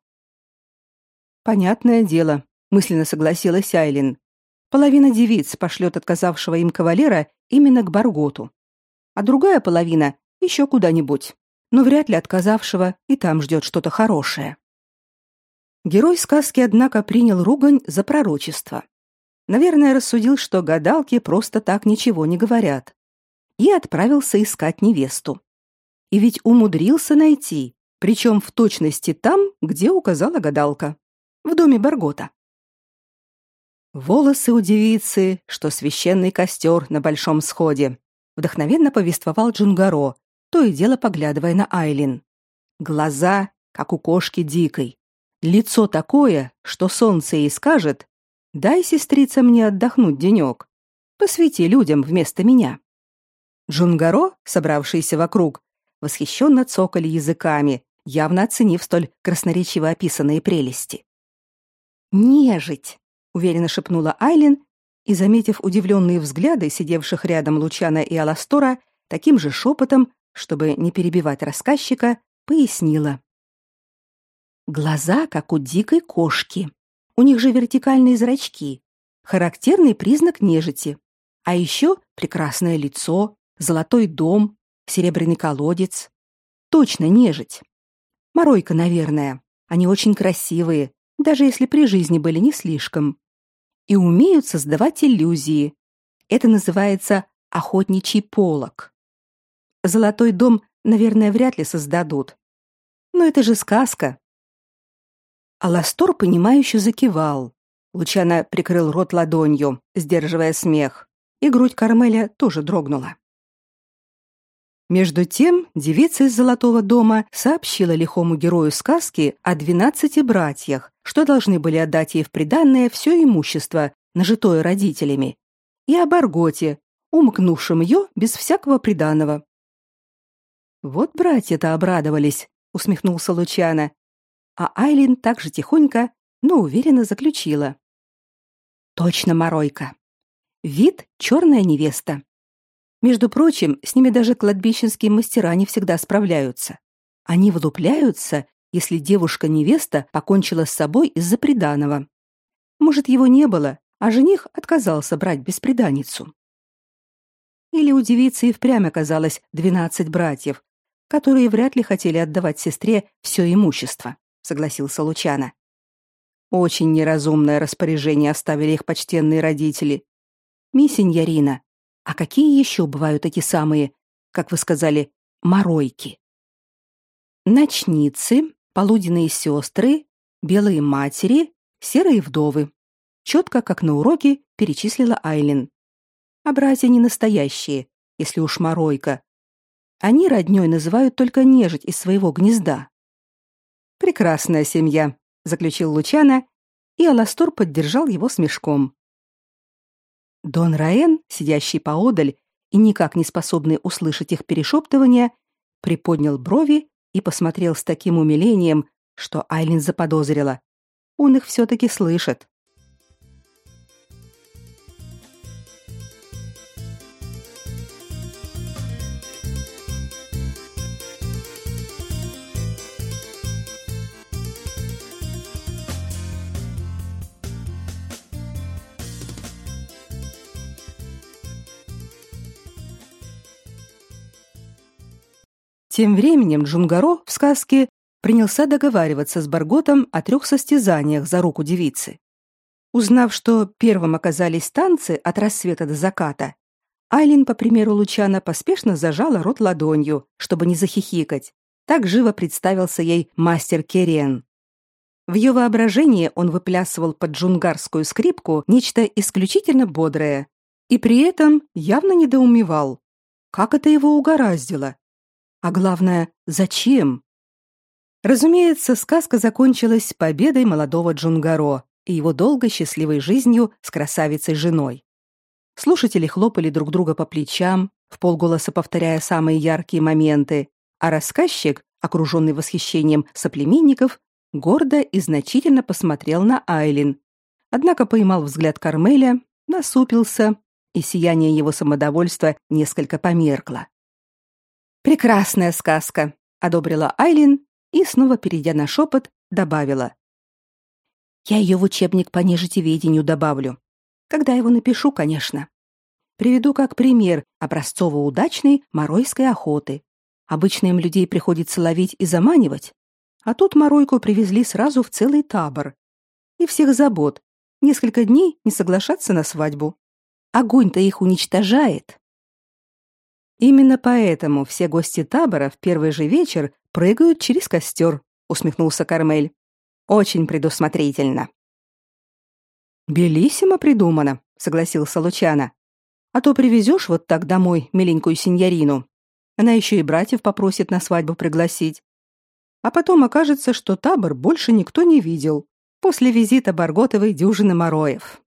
Понятное дело, мысленно согласилась Айлин. Половина девиц пошлет отказавшего им кавалера именно к Барготу, а другая половина еще куда-нибудь. Но вряд ли отказавшего и там ждет что-то хорошее. Герой сказки, однако, принял ругань за пророчество. Наверное, рассудил, что гадалки просто так ничего не говорят и отправился искать невесту. И ведь умудрился найти, причем в точности там, где указала гадалка, в доме Баргота. Волосы у девицы, что священный костер на большом сходе, вдохновенно повествовал Джунгаро, то и дело поглядывая на Айлин. Глаза, как у кошки дикой, лицо такое, что солнце ей скажет: "Дай, сестрица, мне отдохнуть денек. Посвяти людям вместо меня". Джунгаро, собравшиеся вокруг, восхищенно цокали языками, явно оценив столь красноречиво описанные прелести. «Нежить!» — уверенно шепнула Айлин и, заметив удивленные взгляды сидевших рядом Лучана и Аластора, таким же шепотом, чтобы не перебивать рассказчика, пояснила. Глаза, как у дикой кошки. У них же вертикальные зрачки. Характерный признак нежити. А еще прекрасное лицо, золотой дом, серебряный колодец. Точно нежить. Моройка, наверное. Они очень красивые, даже если при жизни были не слишком. И умеют создавать иллюзии. Это называется охотничий полог. Золотой дом, наверное, вряд ли создадут. Но это же сказка. Аластор понимающе закивал. Лучано прикрыл рот ладонью, сдерживая смех, и грудь Кармеля тоже дрогнула. Между тем, девица из Золотого дома сообщила лихому герою сказки о двенадцати братьях, что должны были отдать ей в приданое все имущество, нажитое родителями, и о Барготе, умкнувшем ее без всякого приданого. Вот братья-то обрадовались, усмехнулся Лучано, а Айлин также тихонько, но уверенно заключила: Точно Моройка. Вид черная невеста. Между прочим, с ними даже кладбищенские мастера не всегда справляются. Они вылупляются если девушка-невеста покончила с собой из-за приданого? Может, его не было, а жених отказался брать бесприданницу? Или у девицы и впрямь оказалось двенадцать братьев, которые вряд ли хотели отдавать сестре все имущество, согласился Лучана. Очень неразумное распоряжение оставили их почтенные родители. Миссиньярина, а какие еще бывают эти самые, как вы сказали, моройки? Ночницы, полуденные сестры, белые матери, серые вдовы. Четко, как на уроке, перечислила Айлин. А братья не настоящие, если уж моройка, они роднёй называют только нежить из своего гнезда. Прекрасная семья, заключил Лучана, и Аластор поддержал его смешком. Дон Раен, сидящий поодаль и никак не способный услышать их перешептывания, приподнял брови и посмотрел с таким умилением, что Айлин заподозрила. Он их все таки слышит. Тем временем Джунгаро в сказке принялся договариваться с Барготом о трех состязаниях за руку девицы. Узнав, что первым оказались танцы от рассвета до заката, Айлин, по примеру Лучана, поспешно зажала рот ладонью, чтобы не захихикать. Так живо представился ей мастер Керен. В ее воображении он выплясывал под джунгарскую скрипку нечто исключительно бодрое и при этом явно недоумевал. Как это его угораздило? А главное, зачем? Разумеется, сказка закончилась победой молодого Джунгаро и его долгой счастливой жизнью с красавицей-женой. Слушатели хлопали друг друга по плечам, в полголоса повторяя самые яркие моменты, а рассказчик, окруженный восхищением соплеменников, гордо и значительно посмотрел на Айлин. Однако поймал взгляд Кармеля, насупился, и сияние его самодовольства несколько померкло. Прекрасная сказка, одобрила Айлин и снова перейдя на шепот, добавила: Я ее в учебник по нежитеведению добавлю. Когда его напишу, конечно. Приведу как пример образцово-удачной моройской охоты. Обычно им людей приходится ловить и заманивать, а тут моройку привезли сразу в целый табор. И всех забот. Несколько дней не соглашаться на свадьбу. Огонь-то их уничтожает. Именно поэтому все гости табора в первый же вечер прыгают через костер, усмехнулся Кармель. Очень предусмотрительно. Белиссимо придумано, согласился Лучана. А то привезешь вот так домой миленькую синьорину. Она еще и братьев попросит на свадьбу пригласить. А потом окажется, что табор больше никто не видел после визита Барготовой дюжины мороев.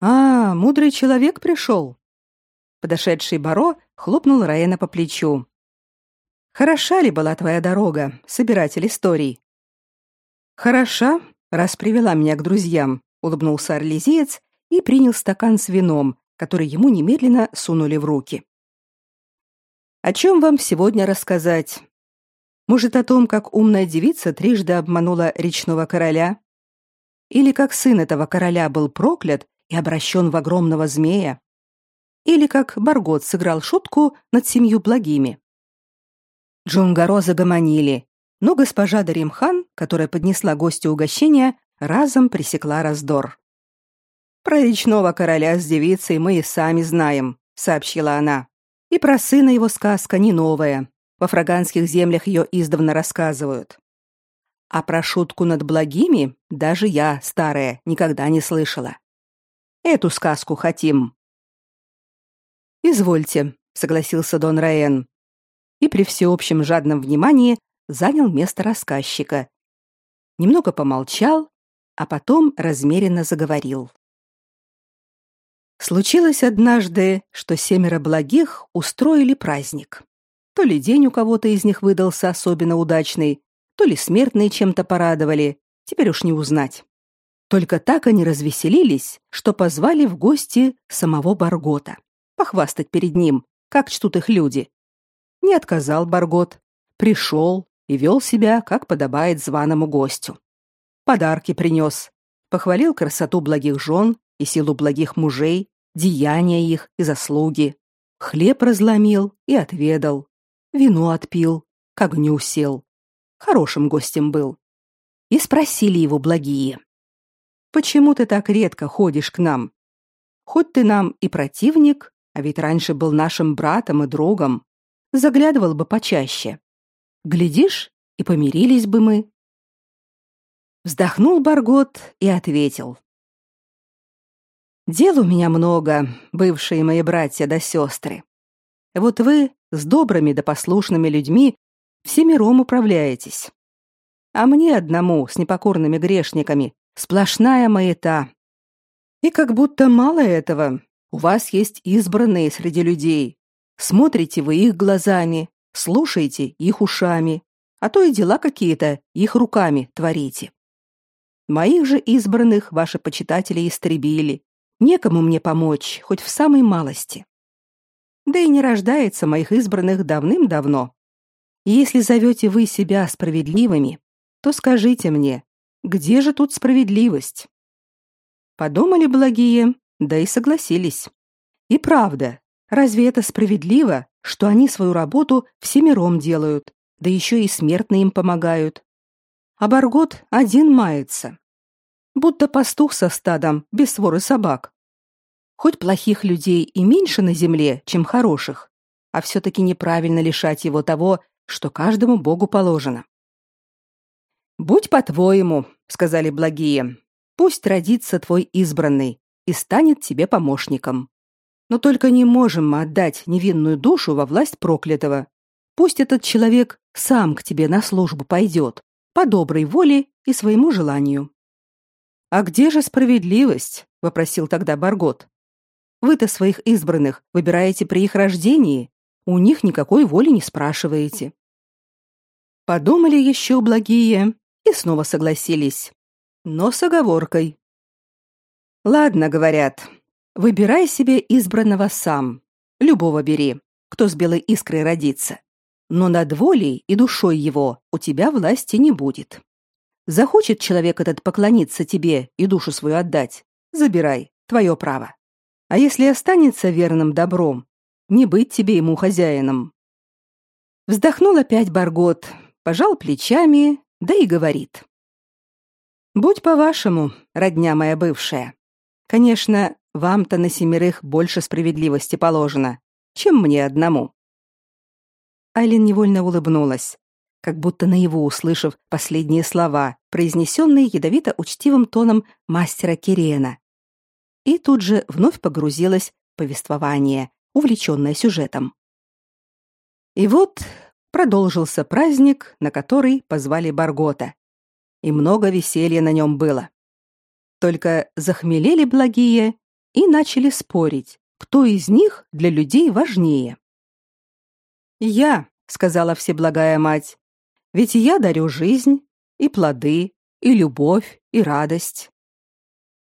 А, мудрый человек пришел, Подошедший Баро хлопнул Раена по плечу. Хороша ли была твоя дорога, собиратель историй? Хороша, раз привела меня к друзьям, улыбнулся орлезиец и принял стакан с вином, который ему немедленно сунули в руки. О чем вам сегодня рассказать? Может, о том, как умная девица трижды обманула речного короля? Или как сын этого короля был проклят и обращен в огромного змея? Или как Баргот сыграл шутку над семью благими. Джунгаро загомонили, но госпожа Даримхан, которая поднесла гостю угощение, разом пресекла раздор. «Про речного короля с девицей мы и сами знаем», — сообщила она. «И про сына его сказка не новая. Во фраганских землях ее издавна рассказывают. А про шутку над благими даже я, старая, никогда не слышала. Эту сказку хотим. Извольте, согласился Дон Раен. И при всеобщем жадном внимании занял место рассказчика. Немного помолчал, а потом размеренно заговорил. Случилось однажды, что семеро благих устроили праздник. То ли день у кого-то из них выдался особенно удачный, то ли смертные чем-то порадовали, теперь уж не узнать. Только так они развеселились, что позвали в гости самого Баргота похвастать перед ним, как чтут их люди. Не отказал Баргот, пришел и вел себя, как подобает званому гостю. Подарки принес, похвалил красоту благих жен и силу благих мужей, деяния их и заслуги. Хлеб разломил и отведал, вино отпил, к огню сел. Хорошим гостем был. И спросили его благие. «Почему ты так редко ходишь к нам? Хоть ты нам и противник, а ведь раньше был нашим братом и другом, заглядывал бы почаще. Глядишь, и помирились бы мы». Вздохнул Баргот и ответил. Дел у меня много, бывшие мои братья да сестры. Вот вы с добрыми да послушными людьми всемиром управляетесь. А мне одному с непокорными грешниками сплошная маята. И как будто мало этого, у вас есть избранные среди людей. Смотрите вы их глазами, слушаете их ушами, а то и дела какие-то их руками творите. Моих же избранных ваши почитатели истребили, Некому мне помочь, хоть в самой малости. Да и не рождается моих избранных давным-давно. Если зовете вы себя справедливыми, то скажите мне, где же тут справедливость? Подумали благие, да и согласились. И правда, разве это справедливо, что они свою работу всемиром делают, да еще и смертные им помогают? А Баргот один мается будто пастух со стадом, без своры собак. Хоть плохих людей и меньше на земле, чем хороших, а все-таки неправильно лишать его того, что каждому богу положено. «Будь по-твоему», — сказали благие, — «пусть родится твой избранный и станет тебе помощником. Но только не можем мы отдать невинную душу во власть проклятого. Пусть этот человек сам к тебе на службу пойдет, по доброй воле и своему желанию. А где же справедливость? вопросил тогда Баргот. Вы-то своих избранных выбираете при их рождении, у них никакой воли не спрашиваете. Подумали еще благие и снова согласились, но с оговоркой. Ладно, говорят. Выбирай себе избранного сам. Любого бери, кто с белой искрой родится. Но над волей и душой его у тебя власти не будет. Захочет человек этот поклониться тебе и душу свою отдать, забирай, твое право. А если останется верным добром, не быть тебе ему хозяином. Вздохнул опять Баргот, пожал плечами, да и говорит. Будь по-вашему, родня моя бывшая. Конечно, вам-то на семерых больше справедливости положено, чем мне одному. Айлин невольно улыбнулась как будто наяву услышав последние слова, произнесенные ядовито-учтивым тоном мастера Кирена. И тут же вновь погрузилась в повествование, увлеченное сюжетом. И вот продолжился праздник, на который позвали Баргота. И много веселья на нем было. Только захмелели благие и начали спорить, кто из них для людей важнее. «Я», — сказала Всеблагая Мать, ведь я дарю жизнь, и плоды, и любовь, и радость.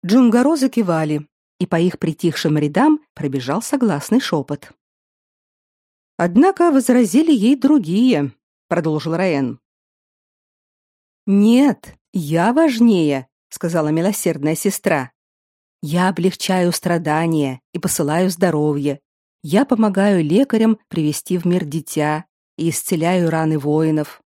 Джунгаро закивали, и по их притихшим рядам пробежал согласный шепот. Однако возразили ей другие, продолжил Раен. Нет, я важнее, сказала милосердная сестра. Я облегчаю страдания и посылаю здоровье. Я помогаю лекарям привести в мир дитя и исцеляю раны воинов.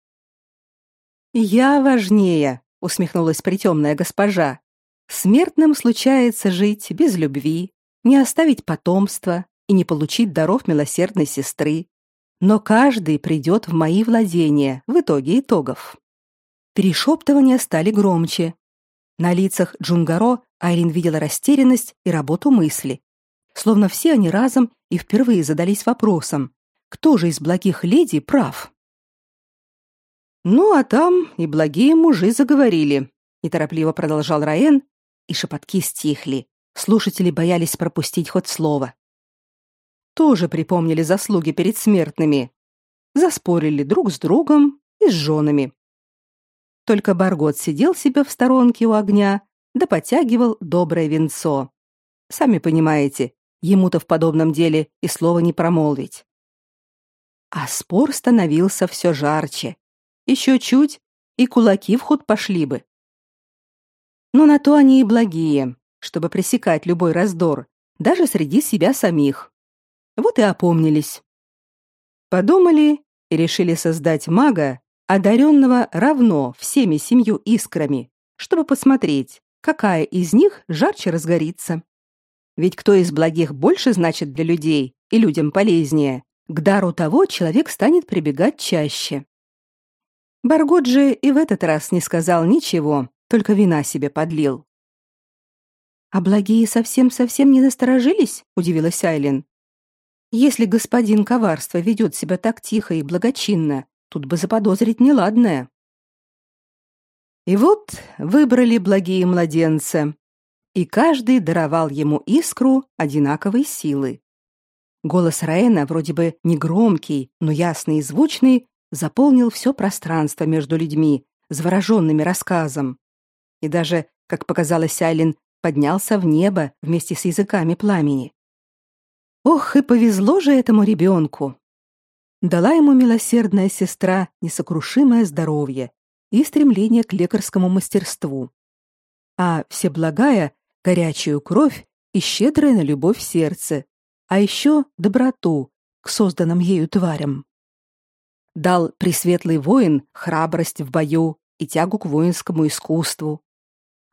Я важнее, усмехнулась притемная госпожа. Смертным случается жить без любви, не оставить потомства и не получить даров милосердной сестры. Но каждый придет в мои владения в итоге итогов. Перешептывания стали громче. На лицах Джунгаро Айрин видела растерянность и работу мысли. Словно все они разом и впервые задались вопросом, кто же из благих леди прав? Ну, а там и благие мужи заговорили, неторопливо продолжал Раен, и шепотки стихли. Слушатели боялись пропустить хоть слово. Тоже припомнили заслуги перед смертными, заспорили друг с другом и с женами. Только Баргот сидел себе в сторонке у огня, да потягивал доброе винцо. Сами понимаете, ему-то в подобном деле и слова не промолвить. А спор становился все жарче, Еще чуть, и кулаки в ход пошли бы. Но на то они и благие, чтобы пресекать любой раздор, даже среди себя самих. Вот и опомнились. Подумали и решили создать мага, одаренного равно всеми семью искрами, чтобы посмотреть, какая из них жарче разгорится. Ведь кто из благих больше значит для людей и людям полезнее, к дару того человек станет прибегать чаще. Баргот и в этот раз не сказал ничего, только вина себе подлил. «А благие совсем-совсем не насторожились?» — удивилась Айлин. «Если господин коварства ведет себя так тихо и благочинно, тут бы заподозрить неладное». И вот выбрали благие младенца, и каждый даровал ему искру одинаковой силы. Голос Раэна, вроде бы негромкий, но ясный и звучный, заполнил все пространство между людьми, завороженными рассказом. И даже, как показалось Айлин, поднялся в небо вместе с языками пламени. Ох, и повезло же этому ребенку! Дала ему милосердная сестра несокрушимое здоровье и стремление к лекарскому мастерству. А всеблагая — горячую кровь и щедрое на любовь сердце, а еще доброту к созданным ею тварям. Дал пресветлый воин храбрость в бою и тягу к воинскому искусству,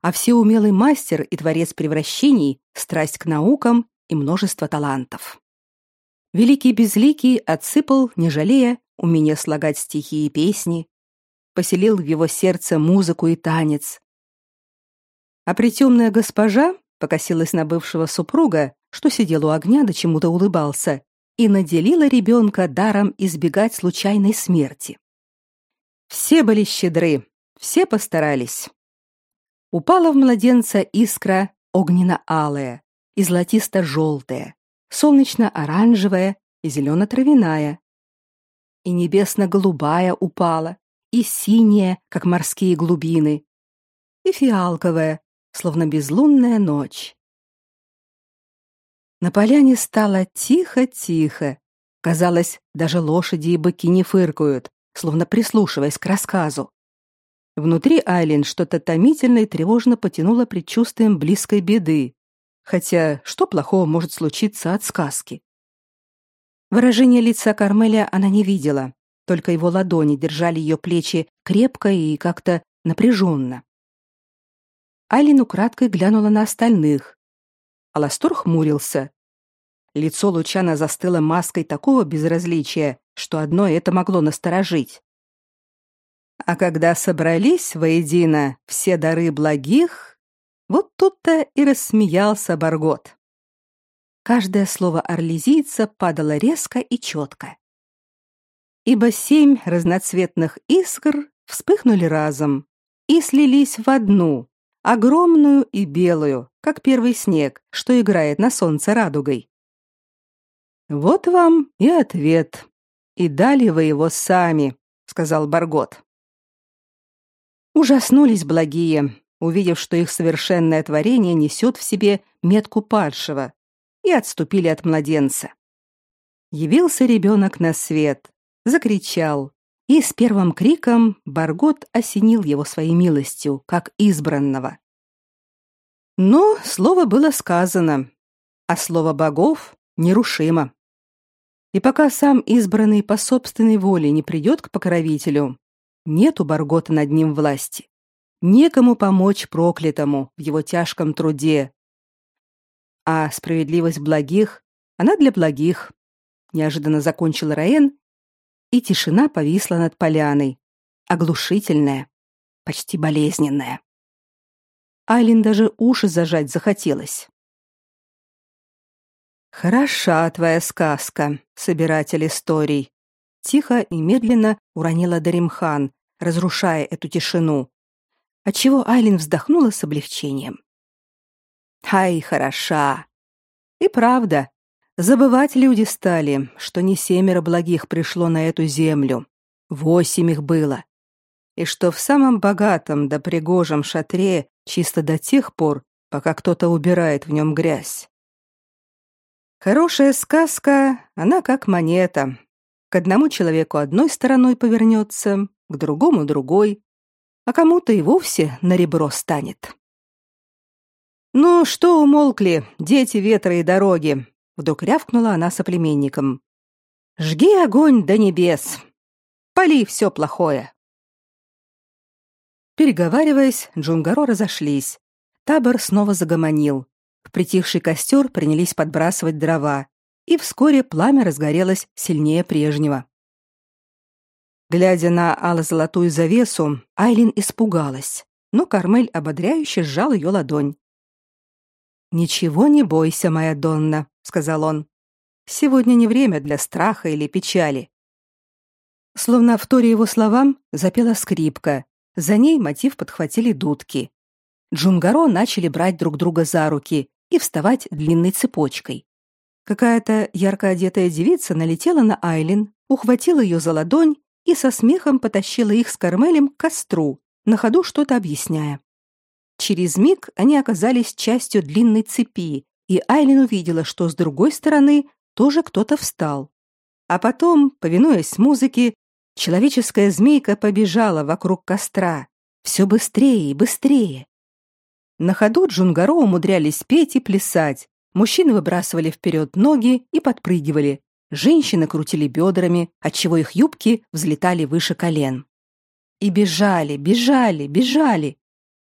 а всеумелый мастер и творец превращений страсть к наукам и множество талантов. Великий Безликий отсыпал, не жалея, умение слагать стихи и песни, поселил в его сердце музыку и танец. А притемная госпожа покосилась на бывшего супруга, что сидел у огня да чему-то улыбался, и наделила ребенка даром избегать случайной смерти. Все были щедры, все постарались упала в младенца искра огненно-алая и золотисто-желтая, солнечно-оранжевая и зелено-травяная. И небесно-голубая упала, и синяя, как морские глубины, и фиалковая, словно безлунная ночь. На поляне стало тихо-тихо. Казалось, даже лошади и быки не фыркают, словно прислушиваясь к рассказу. Внутри Айлин что-то томительно и тревожно потянуло предчувствием близкой беды. Хотя что плохого может случиться от сказки? Выражение лица Кармеля она не видела, только его ладони держали ее плечи крепко и как-то напряженно. Айлин украдкой глянула на остальных. Аластор хмурился. Лицо Лучана застыло маской такого безразличия, что одно это могло насторожить. А когда собрались воедино все дары благих, вот тут-то и рассмеялся Баргот. Каждое слово орлезийца падало резко и четко. Ибо семь разноцветных искр вспыхнули разом и слились в одну, огромную и белую, как первый снег, что играет на солнце радугой. Вот вам и ответ. И дали вы его сами, сказал Баргот. Ужаснулись благие, увидев, что их совершенное творение несет в себе метку падшего, и отступили от младенца. Явился ребенок на свет, закричал, и с первым криком Баргот осенил его своей милостью, как избранного. Но слово было сказано, а слово богов нерушимо. И пока сам избранный по собственной воле не придет к покровителю, нет у Баргота над ним власти. Некому помочь проклятому в его тяжком труде. А справедливость благих, она для благих. Неожиданно закончил Раен, и тишина повисла над поляной, оглушительная, почти болезненная. Айлин даже уши зажать захотелось. Хороша твоя сказка, собиратель историй, тихо и медленно уронила Даримхан, разрушая эту тишину, отчего Айлин вздохнула с облегчением. Ай, хороша. И правда, забывать люди стали, что не семеро благих пришло на эту землю, восемь их было, и что в самом богатом да пригожем шатре чисто до тех пор, пока кто-то убирает в нем грязь. Хорошая сказка, она как монета. К одному человеку одной стороной повернется, к другому другой, а кому-то и вовсе на ребро станет. «Ну, что умолкли, дети ветра и дороги?» Вдруг рявкнула она соплеменникам. «Жги огонь до небес! Пали все плохое!» Переговариваясь, Джунгаро разошлись. Табор снова загомонил. В притихший костер принялись подбрасывать дрова, и вскоре пламя разгорелось сильнее прежнего. Глядя на ало-золотую завесу, Айлин испугалась, но Кармель ободряюще сжал ее ладонь. «Ничего не бойся, моя Донна», — сказал он. «Сегодня не время для страха или печали». Словно в торе его словам запела скрипка. За ней мотив подхватили дудки. Джунгаро начали брать друг друга за руки и вставать длинной цепочкой. Какая-то ярко одетая девица налетела на Айлин, ухватила ее за ладонь и со смехом потащила их с Кармелем к костру, на ходу что-то объясняя. Через миг они оказались частью длинной цепи, и Айлин увидела, что с другой стороны тоже кто-то встал. А потом, повинуясь музыке, человеческая змейка побежала вокруг костра, все быстрее и быстрее. На ходу Джунгаро умудрялись петь и плясать. Мужчины выбрасывали вперед ноги и подпрыгивали. Женщины крутили бедрами, отчего их юбки взлетали выше колен. И бежали, бежали, бежали,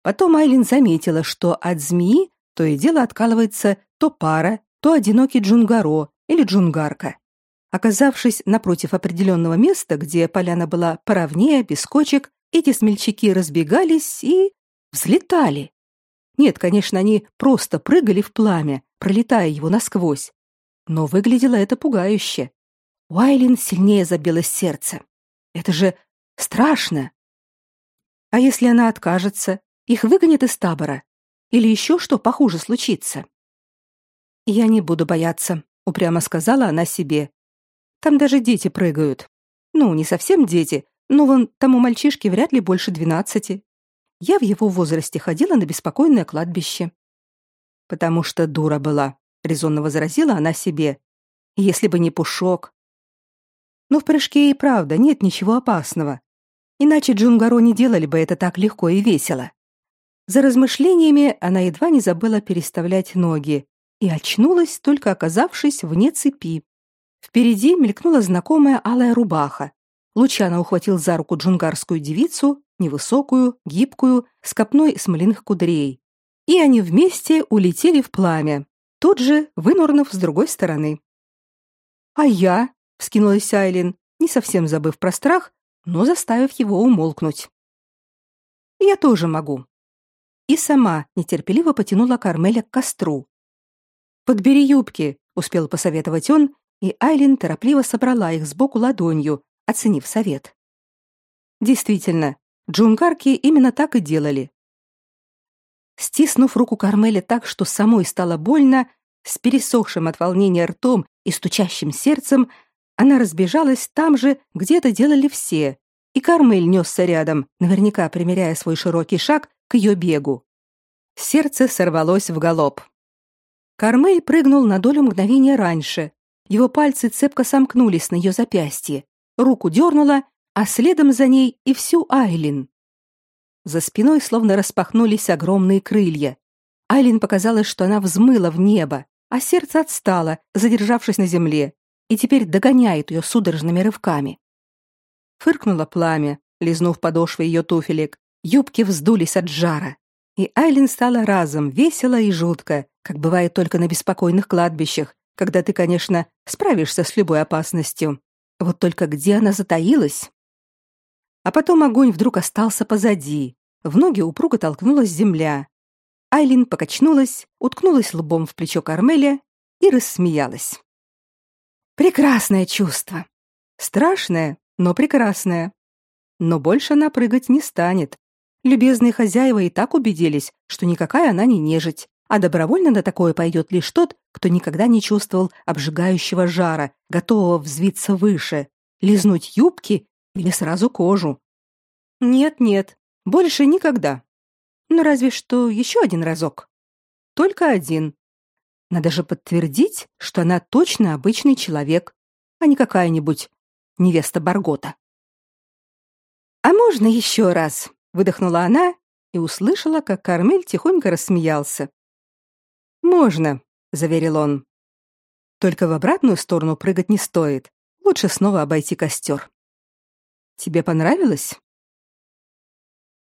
Потом Айлин заметила, что от змеи то и дело откалывается то пара, то одинокий джунгаро или джунгарка. Оказавшись напротив определенного места, где поляна была поровнее, без кочек, эти смельчаки разбегались и взлетали. Нет, конечно, они просто прыгали в пламя, пролетая его насквозь. Но выглядело это пугающе. У Айлин сильнее забилось сердце. Это же страшно. А если она откажется? Их выгонят из табора. Или еще что похуже случится. Я не буду бояться, упрямо сказала она себе. Там даже дети прыгают. Ну, не совсем дети, но вон тому мальчишке вряд ли больше двенадцати. Я в его возрасте ходила на беспокойное кладбище. Потому что дура была, резонно возразила она себе. Если бы не пушок. Но в прыжке и правда нет ничего опасного. Иначе Джунгаро не делали бы это так легко и весело. За размышлениями она едва не забыла переставлять ноги и очнулась, только оказавшись вне цепи. Впереди мелькнула знакомая алая рубаха. Лучано ухватил за руку джунгарскую девицу, невысокую, гибкую, с копной смоляных кудрей. И они вместе улетели в пламя, тут же вынурнув с другой стороны. «А я?» — вскинулась Айлин, не совсем забыв про страх, но заставив его умолкнуть. «Я тоже могу и сама нетерпеливо потянула Кармеля к костру. «Подбери юбки», — успел посоветовать он, и Айлин торопливо собрала их сбоку ладонью, оценив совет. Действительно, джунгарки именно так и делали. Стиснув руку Кармеля так, что самой стало больно, с пересохшим от волнения ртом и стучащим сердцем, она разбежалась там же, где это делали все, и Кармель несся рядом, наверняка примеряя свой широкий шаг к ее бегу. Сердце сорвалось в галоп. Кармель прыгнул на долю мгновения раньше. Его пальцы цепко сомкнулись на ее запястье. Руку дернула, а следом за ней и всю Айлин. За спиной словно распахнулись огромные крылья. Айлин показалось, что она взмыла в небо, а сердце отстало, задержавшись на земле, и теперь догоняет ее судорожными рывками. Фыркнуло пламя, лизнув подошвы ее туфелек. Юбки вздулись от жара, и Айлин стала разом весело и жутко, как бывает только на беспокойных кладбищах, когда ты, конечно, справишься с любой опасностью. Вот только где она затаилась? А потом огонь вдруг остался позади. В ноги упруго толкнулась земля. Айлин покачнулась, уткнулась лбом в плечо Кармеля и рассмеялась. Прекрасное чувство. Страшное, но прекрасное. Но больше она прыгать не станет. Любезные хозяева и так убедились, что никакая она не нежить, а добровольно на такое пойдет лишь тот, кто никогда не чувствовал обжигающего жара, готового взвиться выше, лизнуть юбки или сразу кожу. Нет-нет, больше никогда. Ну разве что еще один разок. Только один. Надо же подтвердить, что она точно обычный человек, а не какая-нибудь невеста Баргота. А можно еще раз? выдохнула она и услышала, как Кармель тихонько рассмеялся. Можно, заверил он. Только в обратную сторону прыгать не стоит. Лучше снова обойти костер. Тебе понравилось?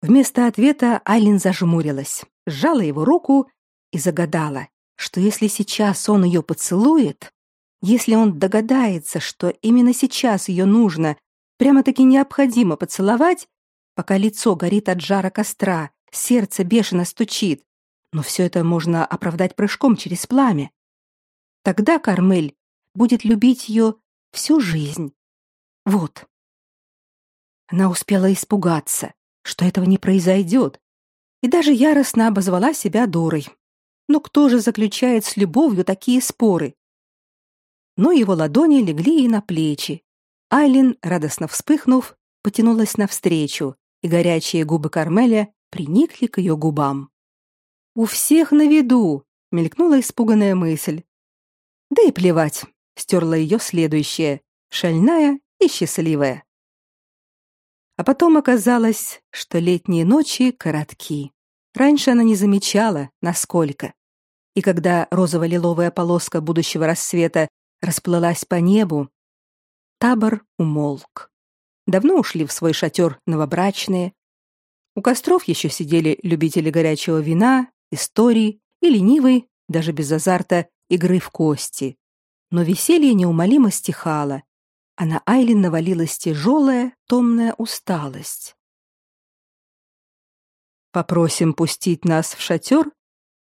Вместо ответа Айлин зажмурилась, сжала его руку и загадала, что если сейчас он ее поцелует, если он догадается, что именно сейчас ее нужно, прямо-таки необходимо поцеловать, пока лицо горит от жара костра, сердце бешено стучит, но все это можно оправдать прыжком через пламя. Тогда Кармель будет любить ее всю жизнь. Вот. Она успела испугаться, что этого не произойдет, и даже яростно обозвала себя дурой. Но кто же заключает с любовью такие споры? Но его ладони легли ей на плечи. Айлин, радостно вспыхнув, потянулась навстречу, и горячие губы Кармеля приникли к ее губам. «У всех на виду!» — мелькнула испуганная мысль. Да и плевать, стерла ее следующая, шальная и счастливая. А потом оказалось, что летние ночи коротки. Раньше она не замечала, насколько. И когда розово-лиловая полоска будущего рассвета расплылась по небу, табор умолк. Давно ушли в свой шатер новобрачные. У костров еще сидели любители горячего вина, историй и ленивый, даже без азарта, игры в кости. Но веселье неумолимо стихало, а на Айлин навалилась тяжелая, томная усталость. «Попросим пустить нас в шатер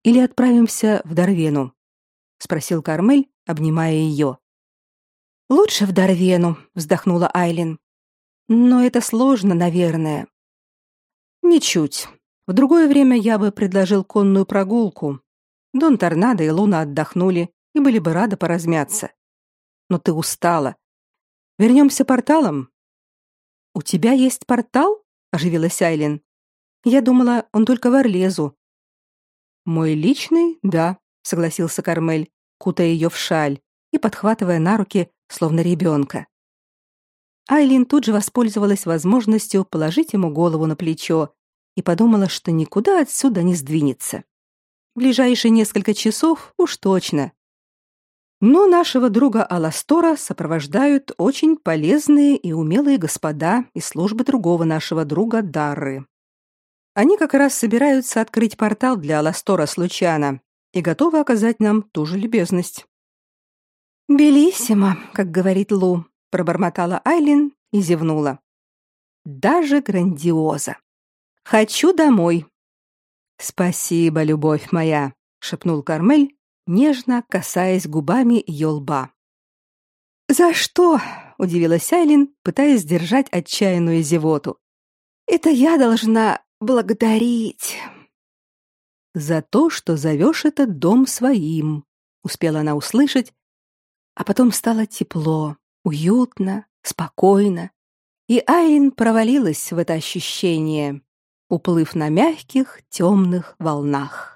или отправимся в Дарвену?» — спросил Кармель, обнимая ее. «Лучше в Дарвену», — вздохнула Айлин. «Но это сложно, наверное». «Ничуть. В другое время я бы предложил конную прогулку, Дон Торнадо и Луна отдохнули и были бы рады поразмяться. Но ты устала. Вернемся порталом? У тебя есть портал? оживилась Айлин. Я думала, он только в Орлезу. Мой личный, да, согласился Кармель, кутая ее в шаль и подхватывая на руки, словно ребенка. Айлин тут же воспользовалась возможностью положить ему голову на плечо и подумала, что никуда отсюда не сдвинется ближайшие несколько часов уж точно. Но нашего друга Аластора сопровождают очень полезные и умелые господа из службы другого нашего друга Дарры. Они как раз собираются открыть портал для Аластора с и готовы оказать нам ту же любезность. «Белиссимо», как говорит Лу, пробормотала Айлин и зевнула. «Даже грандиоза. Хочу домой, Спасибо, любовь моя, шепнул Кармель, нежно касаясь губами ее лба. За что? удивилась Айлин, пытаясь сдержать отчаянную зевоту. Это я должна благодарить за то, что зовешь этот дом своим, успела она услышать, а потом стало тепло, уютно, спокойно, и Айлин провалилась в это ощущение уплыв на мягких темных волнах.